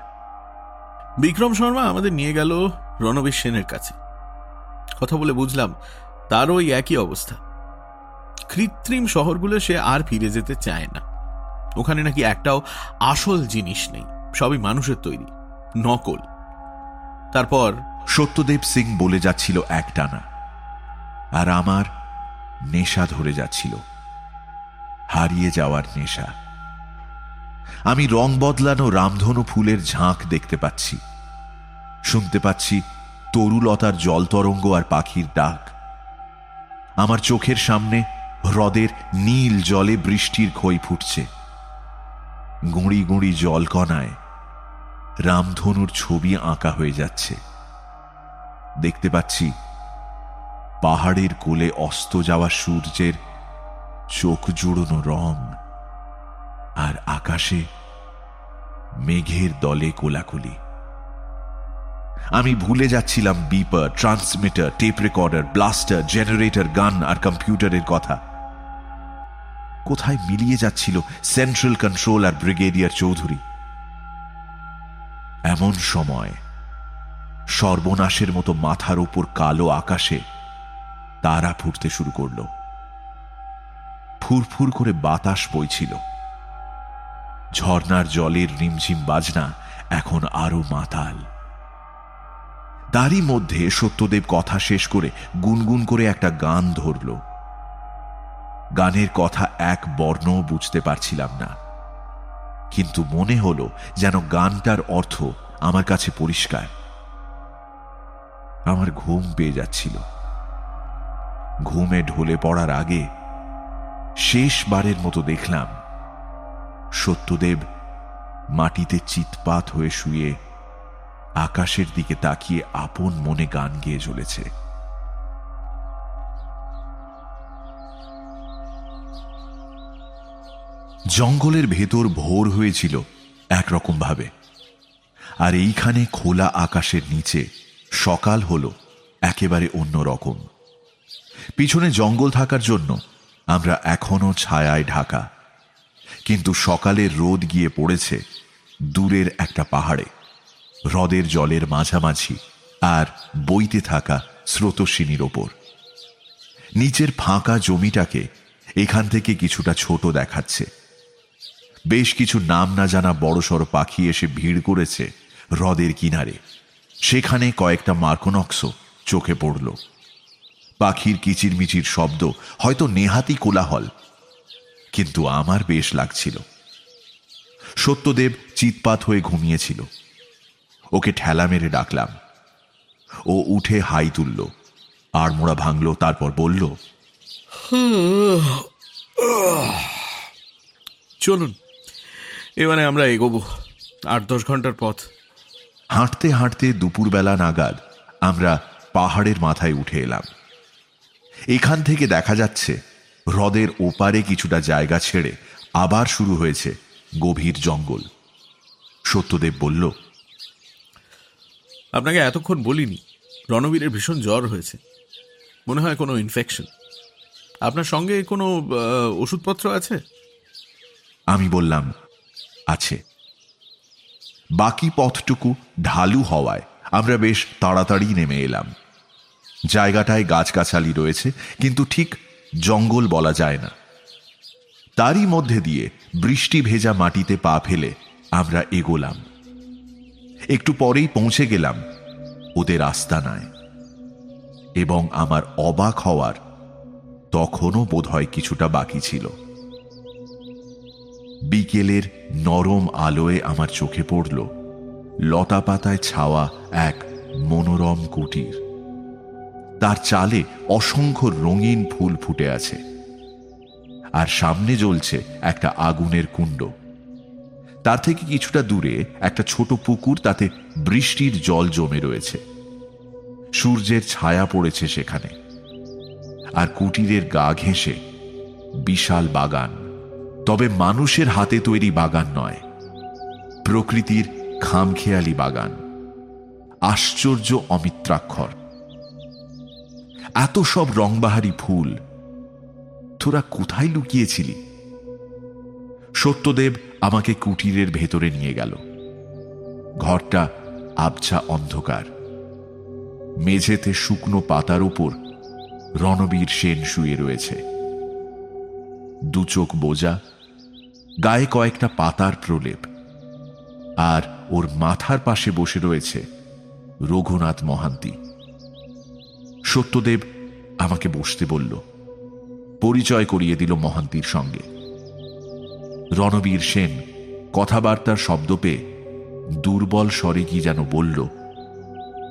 Speaker 3: বিক্রম শর্মা আমাদের নিয়ে গেল রণবীর সেনের কাছে। কথা বলে বুঝলাম তারও ওই একই অবস্থা। কৃত্রিম শহরগুলো সে আর ফিরে যেতে চায় না। ওখানে নাকি একটাও আসল জিনিস নেই, সবই মানুষের তৈরি, নকল। তারপর
Speaker 2: সত্যদেব সিং বলে যাচ্ছিল একটানা, আর আমার নেশা ধরে যাচ্ছিল, হারিয়ে যাওয়ার নেশা। আমি রং বদলানো রামধনু ফুলের ঝাঁক দেখতে পাচ্ছি, শুনতে পাচ্ছি তরুলতার জল তরঙ্গ আর পাখির ডাক। আমার চোখের সামনে হ্রদের নীল জলে বৃষ্টির খই ফুটছে। গুঁড়ি গুঁড়ি জলকণায় রামধনুর ছবি আঁকা হয়ে যাচ্ছে। দেখতে পাচ্ছি, পাহাড়ের কোলে অস্ত যাওয়া সূর্যের চোখ জুড়োনো রং আর আকাশে মেঘের দলে কোলাকুলি। আমি ভুলে যাচ্ছিলাম beeper transmitter tape recorder blaster generator gun আর কম্পিউটারের কথা। কোথায় মিলিয়ে যাচ্ছিল সেন্ট্রাল কন্ট্রোল আর ব্রিগেডিয়ার চৌধুরী? এমন সময়, সর্বনাশের মতো মাথার উপর কালো আকাশে তারা ফুটতে শুরু করল। ফুরফুর করে বাতাস বইছিল। ঝর্নার জলের রিমঝিম বাজনা এখন আরও মাতাল। তারই মধ্যে সত্যদেব কথা শেষ করে গুনগুন করে একটা গান ধরল। গানের কথা এক বর্ণও বুঝতে পারছিলাম না। কিন্তু মনে হলো যেন গানটার অর্থ আমার কাছে পরিষ্কার। আমার ঘুম পেয়ে যাচ্ছিল। ঘুমে ঢলে পড়ার আগে শেষবারের মতো দেখলাম, সত্যদেব মাটিতে চিৎপাত হয়ে শুয়ে আকাশের দিকে তাকিয়ে আপন মনে গান গেয়ে চলেছে জঙ্গলের ভেতর ভোর হয়েছিল একরকম ভাবে আর এইখানে খোলা আকাশের নিচে সকাল হলো একেবারে অন্য রকম। পিছনে জঙ্গল থাকার জন্য আমরা এখনও ছায়ায় ঢাকা। কিন্তু সকালের রোদ গিয়ে পড়েছে দূরের একটা পাহাড়ে। হ্রদের জলের মাঝামাঝি আর বইতে থাকা স্রোতস্বিনীর ওপর। নিচের ফাঁকা জমিটাকে এখান থেকে কিছুটা ছোট দেখাচ্ছে। বেশ কিছু নাম না জানা বড়সড় পাখি এসে ভিড় করেছে হ্রদের কিনারে। সেখানে কয়েকটা মার্কনক্স চোখে পড়ল। পাখির কিচিরমিচির শব্দ হয়তো নেহাতি কোলাহল, কিন্তু আমার বেশ লাগছিল। সত্যদেব চিৎপাত হয়ে ঘুমিয়েছিল। ওকে ঠেলা মেরে ডাকলাম। ও উঠে হাই তুলল আর মোড়া ভাঙল, তারপর বলল
Speaker 1: চলুন। এবারে আমরা এগোবো। আট দশ ঘণ্টার পথ।
Speaker 2: হাঁটতে হাঁটতে দুপুরবেলা নাগাদ আমরা পাহাড়ের মাথায় উঠে এলাম। এখান থেকে দেখা যাচ্ছে হ্রদের ওপারে কিছুটা জায়গা ছেড়ে আবার শুরু হয়েছে গভীর জঙ্গল। সত্যদেব বলল
Speaker 1: আপনাকে এতক্ষণ বলিনি রণবীরের ভীষণ জ্বর হয়েছে। মনে হয় কোনো ইনফেকশন আপনার সঙ্গে কোনো ওষুধপত্র আছে?
Speaker 2: আমি বললাম আছে। বাকি পথটুকু ঢালু হওয়ায় আমরা বেশ তাড়াতাড়ি নেমে এলাম। জায়গাটায় গাছগাছালি রয়েছে, কিন্তু ঠিক জঙ্গল বলা যায় না। তারই মধ্যে দিয়ে বৃষ্টি ভেজা মাটিতে পা ফেলে আমরা এগোলাম। একটু পরেই পৌঁছে গেলাম ওদের আস্তানায়। এবং আমার অবাক হওয়ার তখনও বোধহয় কিছুটা বাকি ছিল। বিকেলের নরম আলোয় আমার চোখে পড়ল লতা পাতায় ছাওয়া এক মনোরম কুটির। তার চালে অসংখ্য রঙিন ফুল ফুটে আছে আর সামনে জ্বলছে একটা আগুনের কুণ্ড। তার থেকে কিছুটা দূরে একটা ছোট পুকুর তাতে বৃষ্টির জল জমে রয়েছে। সূর্যের ছায়া পড়েছে সেখানে। আর কুটিরের গা ঘেঁষে বিশাল বাগান। তবে মানুষের হাতে তৈরি বাগান নয়, প্রকৃতির খামখেয়ালি বাগান। আশ্চর্য অমিত্রাক্ষর। এত সব রংবাহারি ফুল, তোরা কোথায় লুকিয়েছিলি? সত্যদেব আমাকে কুটিরের ভেতরে নিয়ে গেল। ঘরটা আবছা অন্ধকার। মেঝেতে শুকনো পাতার উপর রণবীর সেন শুয়ে রয়েছে। দু চোখ বোজা গায়ে কয়েকটা পাতার প্রলেপ, আর ওর মাথার পাশে বসে রয়েছে রঘুনাথ মহান্তি। সত্যদেব আমাকে বসতে বলল, পরিচয় করিয়ে দিল মহান্তির সঙ্গে। রণবীর সেন কথাবার্তার শব্দ পেয়ে দুর্বল স্বরে কি যেন বলল,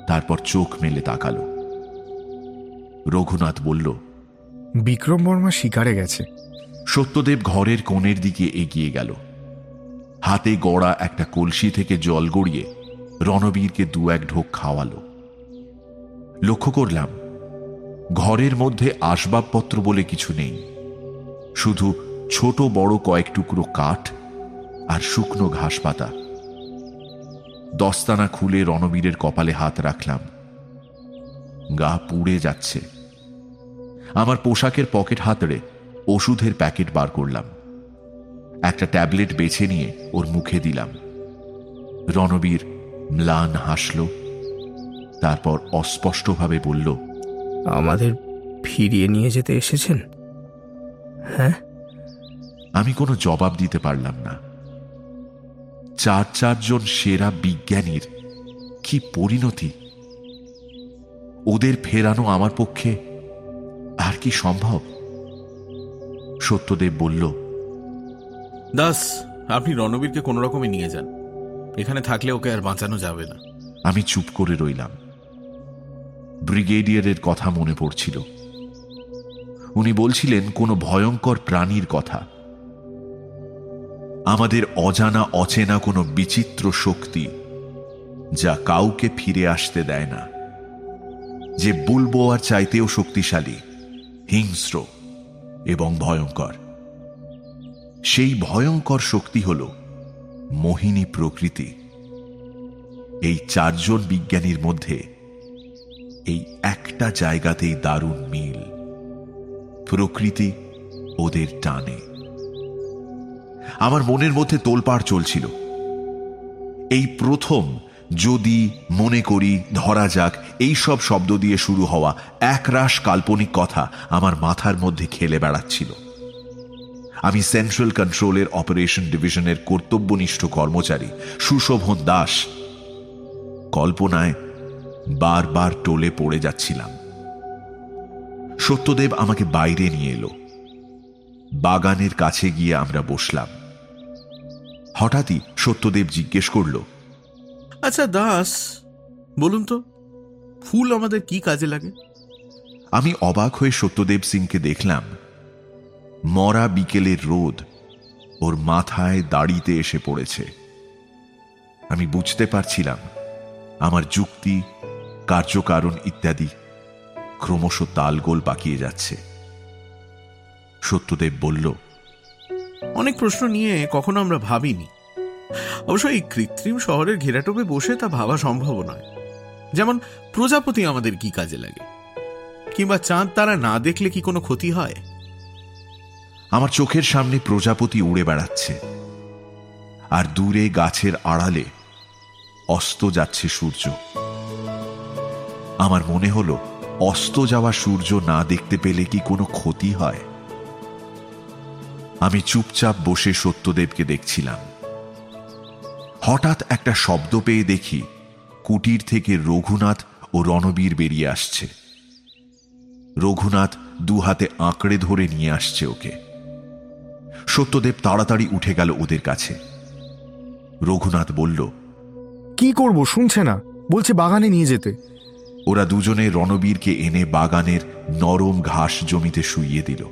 Speaker 2: তারপর চোখ মেলে তাকালো। রঘুনাথ বলল,
Speaker 4: বিক্রম বর্মা শিকারে গেছে।
Speaker 2: সত্যদেব ঘরের কোণের দিকে এগিয়ে গেল। হাতে গড়া একটা কলসি থেকে জল গড়িয়ে রণবীরকে দু এক ঢোক খাওয়ালো। লক্ষ্য করলাম, ঘরের মধ্যে আসবাবপত্র বলে কিছু নেই। শুধু ছোট বড় কয়েক টুকরো কাঠ আর শুকনো ঘাস পাতা দস্তানা খুলে রণবীরের কপালে হাত রাখলাম। গা পুড়ে যাচ্ছে। আমার পোশাকের পকেট হাতড়ে ওষুধের প্যাকেট বার করলাম। একটা ট্যাবলেট বেছে নিয়ে ওর মুখে দিলাম। রণবীর ম্লান হাসল তারপর অস্পষ্টভাবে বলল
Speaker 4: আমাদের ফিরিয়ে নিয়ে যেতে এসেছেন? হ্যাঁ?
Speaker 2: আমি কোনো জবাব দিতে পারলাম না। চার চারজন সেরা বিজ্ঞানীর কি পরিণতি? ওদের ফেরানো আমার পক্ষে আর কি সম্ভব? সত্যদেব বলল
Speaker 1: দাস আপনি রণবীরকে কোনো রকমে নিয়ে যান। এখানে থাকলে ওকে আর বাঁচানো যাবে না।
Speaker 2: আমি চুপ করে রইলাম। ব্রিগেডিয়ারের কথা মনে পড়ছিল। উনি বলছিলেন কোনো ভয়ঙ্কর প্রাণীর কথা। আমাদের অজানা অচেনা কোনো বিচিত্র শক্তি যা কাউকে ফিরে আসতে দেয় না। যে বুলবো আর চাইতেও শক্তিশালী হিংস্র। এবং ভয়ঙ্কর। সেই ভয়ঙ্কর শক্তি হল মোহিনী প্রকৃতি। এই চারজন বিজ্ঞানীর মধ্যে এই একটা জায়গাতেই দারুণ মিল। প্রকৃতি ওদের টানে। আমার মনের মধ্যে তোলপাড় চলছিল। এই প্রথম যদি মনে করি, ধরা যাক, এই সব শব্দ দিয়ে শুরু হওয়া একরাশ কাল্পনিক কথা আমার মাথার মধ্যে খেলে বেড়াচ্ছিল। আমি সেন্ট্রাল কন্ট্রোলের অপারেশন ডিভিশনের কর্তব্যনিষ্ঠ কর্মচারী সুশোভন দাস। কল্পনায় বারবার টোলে পড়ে যাচ্ছিলাম। সত্যদেব আমাকে বাইরে নিয়ে এলো। বাগানের কাছে গিয়ে আমরা বসলাম। হঠাৎই সত্যদেব জিজ্ঞেস করল
Speaker 1: আচ্ছা দাস বলুন তো ফুল আমাদের কি কাজে লাগে?
Speaker 2: আমি অবাক হয়ে সত্যদেব সিংকে দেখলাম। মরা বিকেলের রোদ ওর মাথায় দাড়িতে এসে পড়েছে। আমি বুঝতে পারছিলাম আমার যুক্তি কার্যকারণ ইত্যাদি ক্রমশ তালগোল পাকিয়ে যাচ্ছে। সত্যদেব বলল
Speaker 1: অনেক প্রশ্ন নিয়ে কখনো আমরা ভাবিনি। অবশ্য এই কৃত্রিম শহরের ঘেরাটোপে বসে তা ভাবা সম্ভব নয়। যেমন, প্রজাপতি আমাদের কি কাজে লাগে? কিংবা চাঁদ তারা না দেখলে কি কোনো ক্ষতি হয়?
Speaker 2: আমার চোখের সামনে প্রজাপতি উড়ে বেড়াচ্ছে, আর দূরে গাছের আড়ালে অস্ত যাচ্ছে সূর্য। আমার মনে হলো, অস্ত যাওয়া সূর্য না দেখতে পেলে কি কোনো ক্ষতি হয়? আমি চুপচাপ বসে সত্যদেবকে দেখছিলাম। হঠাৎ একটা শব্দ পেয়ে দেখি কুটির থেকে রঘুনাথ ও রণবীর বেরিয়ে আসছে। রঘুনাথ দু হাতে আঁকড়ে ধরে নিয়ে আসছে ওকে। সত্যদেব তাড়াতাড়ি উঠে গেল ওদের কাছে। রঘুনাথ বলল
Speaker 4: কি করব শুনছে না? বলছে বাগানে নিয়ে যেতে।
Speaker 2: ওরা দুজনে রণবীরকে এনে বাগানের নরম ঘাস জমিতে শুইয়ে দিল।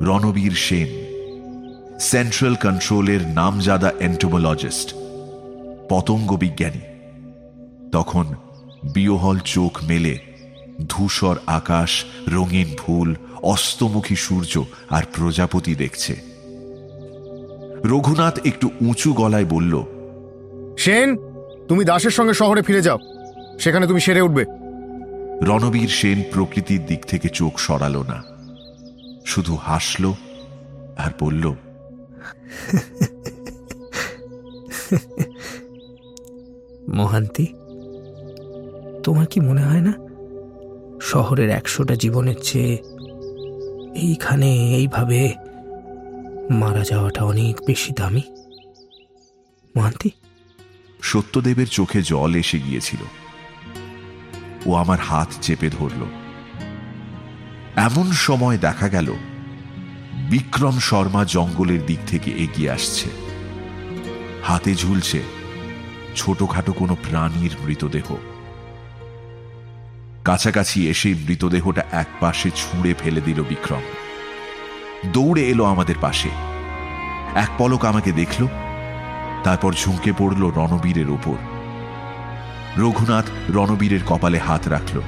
Speaker 2: রণবীর সেন সেন্ট্রাল কন্ট্রোলের নামজাদা এন্টোমোলজিস্ট পতঙ্গ বিজ্ঞানী। তখন বিয়হল চোখ মেলে ধূসর আকাশ রঙিন ফুল অস্তমুখী সূর্য আর প্রজাপতি দেখছে। রঘুনাথ একটু উঁচু গলায় বলল
Speaker 4: সেন তুমি দাসের সঙ্গে শহরে ফিরে যাও। সেখানে তুমি সেরে উঠবে।
Speaker 2: রণবীর সেন প্রকৃতির দিক থেকে চোখ সরালো না। শুধু হাসল আর বলল [LAUGHS]
Speaker 5: মহান্তি, তোমার কি মনে হয় না? শহরের একশোটা জীবনের চেয়ে এইখানে এইভাবে মারা যাওয়াটা অনেক বেশি দামি? মহান্তি?
Speaker 2: সত্যদেবের চোখে জল এসে গিয়েছিল। ও আমার হাত চেপে ধরল। এমন সময় দেখা গেল বিক্রম শর্মা জঙ্গলের দিক থেকে এগিয়ে আসছে। হাতে ঝুলছে ছোটখাটো কোনো প্রাণীর মৃতদেহ। কাছাকাছি এসে মৃতদেহটা এক পাশে ছুঁড়ে ফেলে দিল বিক্রম। দৌড়ে এলো আমাদের পাশে। এক পলক আমাকে দেখল, তারপর ঝুঁকে পড়ল রণবীরের ওপর। রঘুনাথ রণবীরের কপালে হাত রাখল।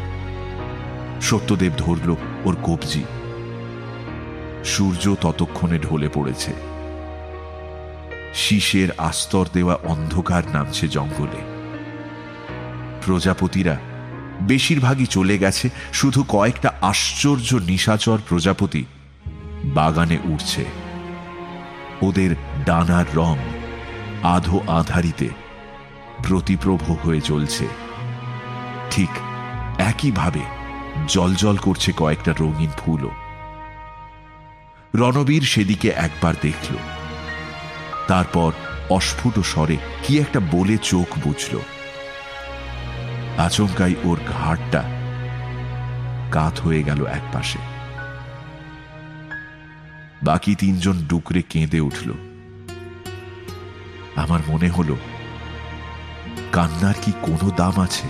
Speaker 2: সত্যদেব ধরল, ওর কবজি। সূর্য ততক্ষণে ঢলে পড়েছে। শীষের আস্তর দেওয়া অন্ধকার নামছে জঙ্গলে। প্রজাপতিরা বেশিরভাগই চলে গেছে, শুধু কয়েকটা আশ্চর্য নিশাচর প্রজাপতি বাগানে উঠছে ওদের ডানার রং আধো আধারিতে প্রতিপ্রভ হয়ে চলছে। ঠিক একইভাবে জলজল করছে কয়েকটা রঙিন ফুলও। রণবীর সেদিকে একবার দেখল। তারপর অস্ফুট স্বরে কি একটা বলে চোখ বুঝল। আচমকাই ওর ঘাটটা কাত হয়ে গেল এক পাশে বাকি তিনজন ডুকরে কেঁদে উঠল। আমার মনে হল, কান্নার কি কোনো দাম আছে?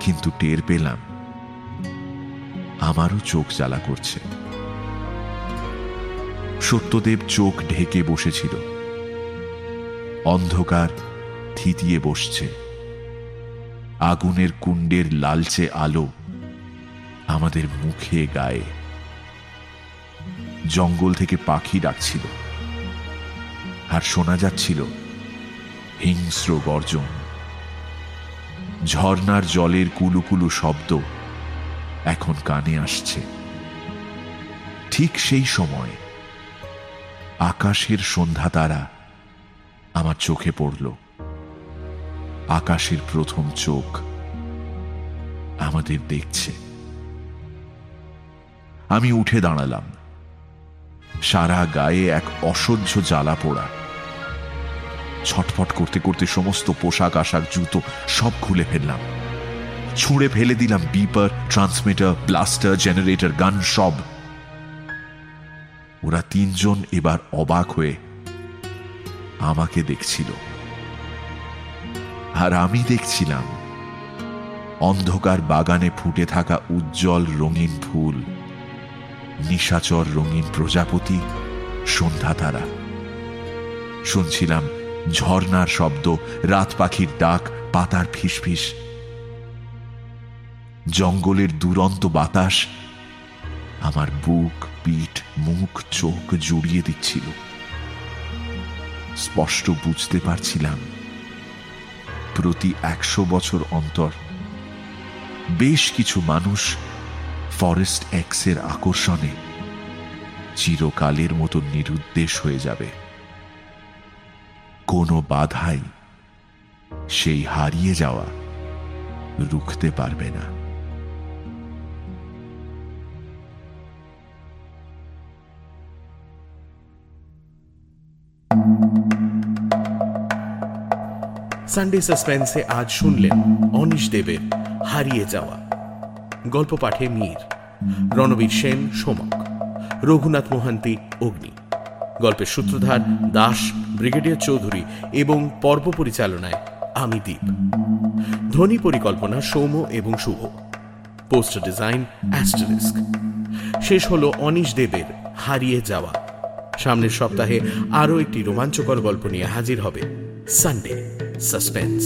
Speaker 2: কিন্তু টের পেলাম, আমারও চোখ জ্বালা করছে। সত্যদেব চোখ ঢেকে বসেছিল। অন্ধকার থিতিয়ে বসছে। আগুনের কুণ্ডের লালচে আলো আমাদের মুখে গায়ে। জঙ্গল থেকে পাখি ডাকছিল। আর শোনা যাচ্ছিল হিংস্র গর্জন। ঝর্ণার জলের কুলুকুলু শব্দ এখন কানে আসছে। ঠিক সেই সময় আকাশের সন্ধ্যা তারা আমার চোখে পড়ল। আকাশের প্রথম চোখ আমাদের দেখছে। আমি উঠে দাঁড়ালাম। সারা গায়ে এক অসহ্য জ্বালা পোড়া। ছটফট করতে করতে সমস্ত পোশাক, আশাক, জুতো সব খুলে ফেললাম। ছুঁড়ে ফেলে দিলাম বিপার ট্রান্সমিটার ব্লাস্টার জেনারেটর গান সব। ওরা তিনজন এবার অবাক হয়ে আমাকে দেখছিল। আর আমি দেখছিলাম অন্ধকার বাগানে ফুটে থাকা উজ্জ্বল রঙিন ফুল, নিশাচর রঙিন প্রজাপতি, সন্ধ্যা তারা। শুনছিলাম ঝর্ণার শব্দ, রাত পাখির ডাক, পাতার ফিসফিস। জঙ্গলের দুরন্ত বাতাস আমার বুক, পিঠ, মুখ, চোখ জড়িয়ে দিচ্ছিল। স্পষ্ট বুঝতে পারছিলাম। প্রতি একশো বছর অন্তর বেশ কিছু মানুষ ফরেস্ট এক্সের আকর্ষণে চিরকালের মতো নিরুদ্দেশ হয়ে যাবে। কোনো বাধাই সেই হারিয়ে যাওয়া রুখতে পারবে না।
Speaker 1: সানডে সাসপেন্সে আজ শুনলেন অনিশ দেবের হারিয়ে যাওয়া। গল্প পাঠে মীর, রণবীর সেন, সোমক, রঘুনাথ মোহান্তি, অগ্নি। গল্পের সূত্রধার দাস ব্রিগেডিয়ার চৌধুরী এবং পর্ব পরিচালনায় আমি দ্বীপ ধ্বনি পরিকল্পনা সৌম্য এবং শুভ। Poster design asterisk. শেষ হলো অনিশ দেবের হারিয়ে যাওয়া। সামনের সপ্তাহে আরও একটি রোমাঞ্চকর গল্প নিয়ে হাজির হবে সানডে সাসপেন্স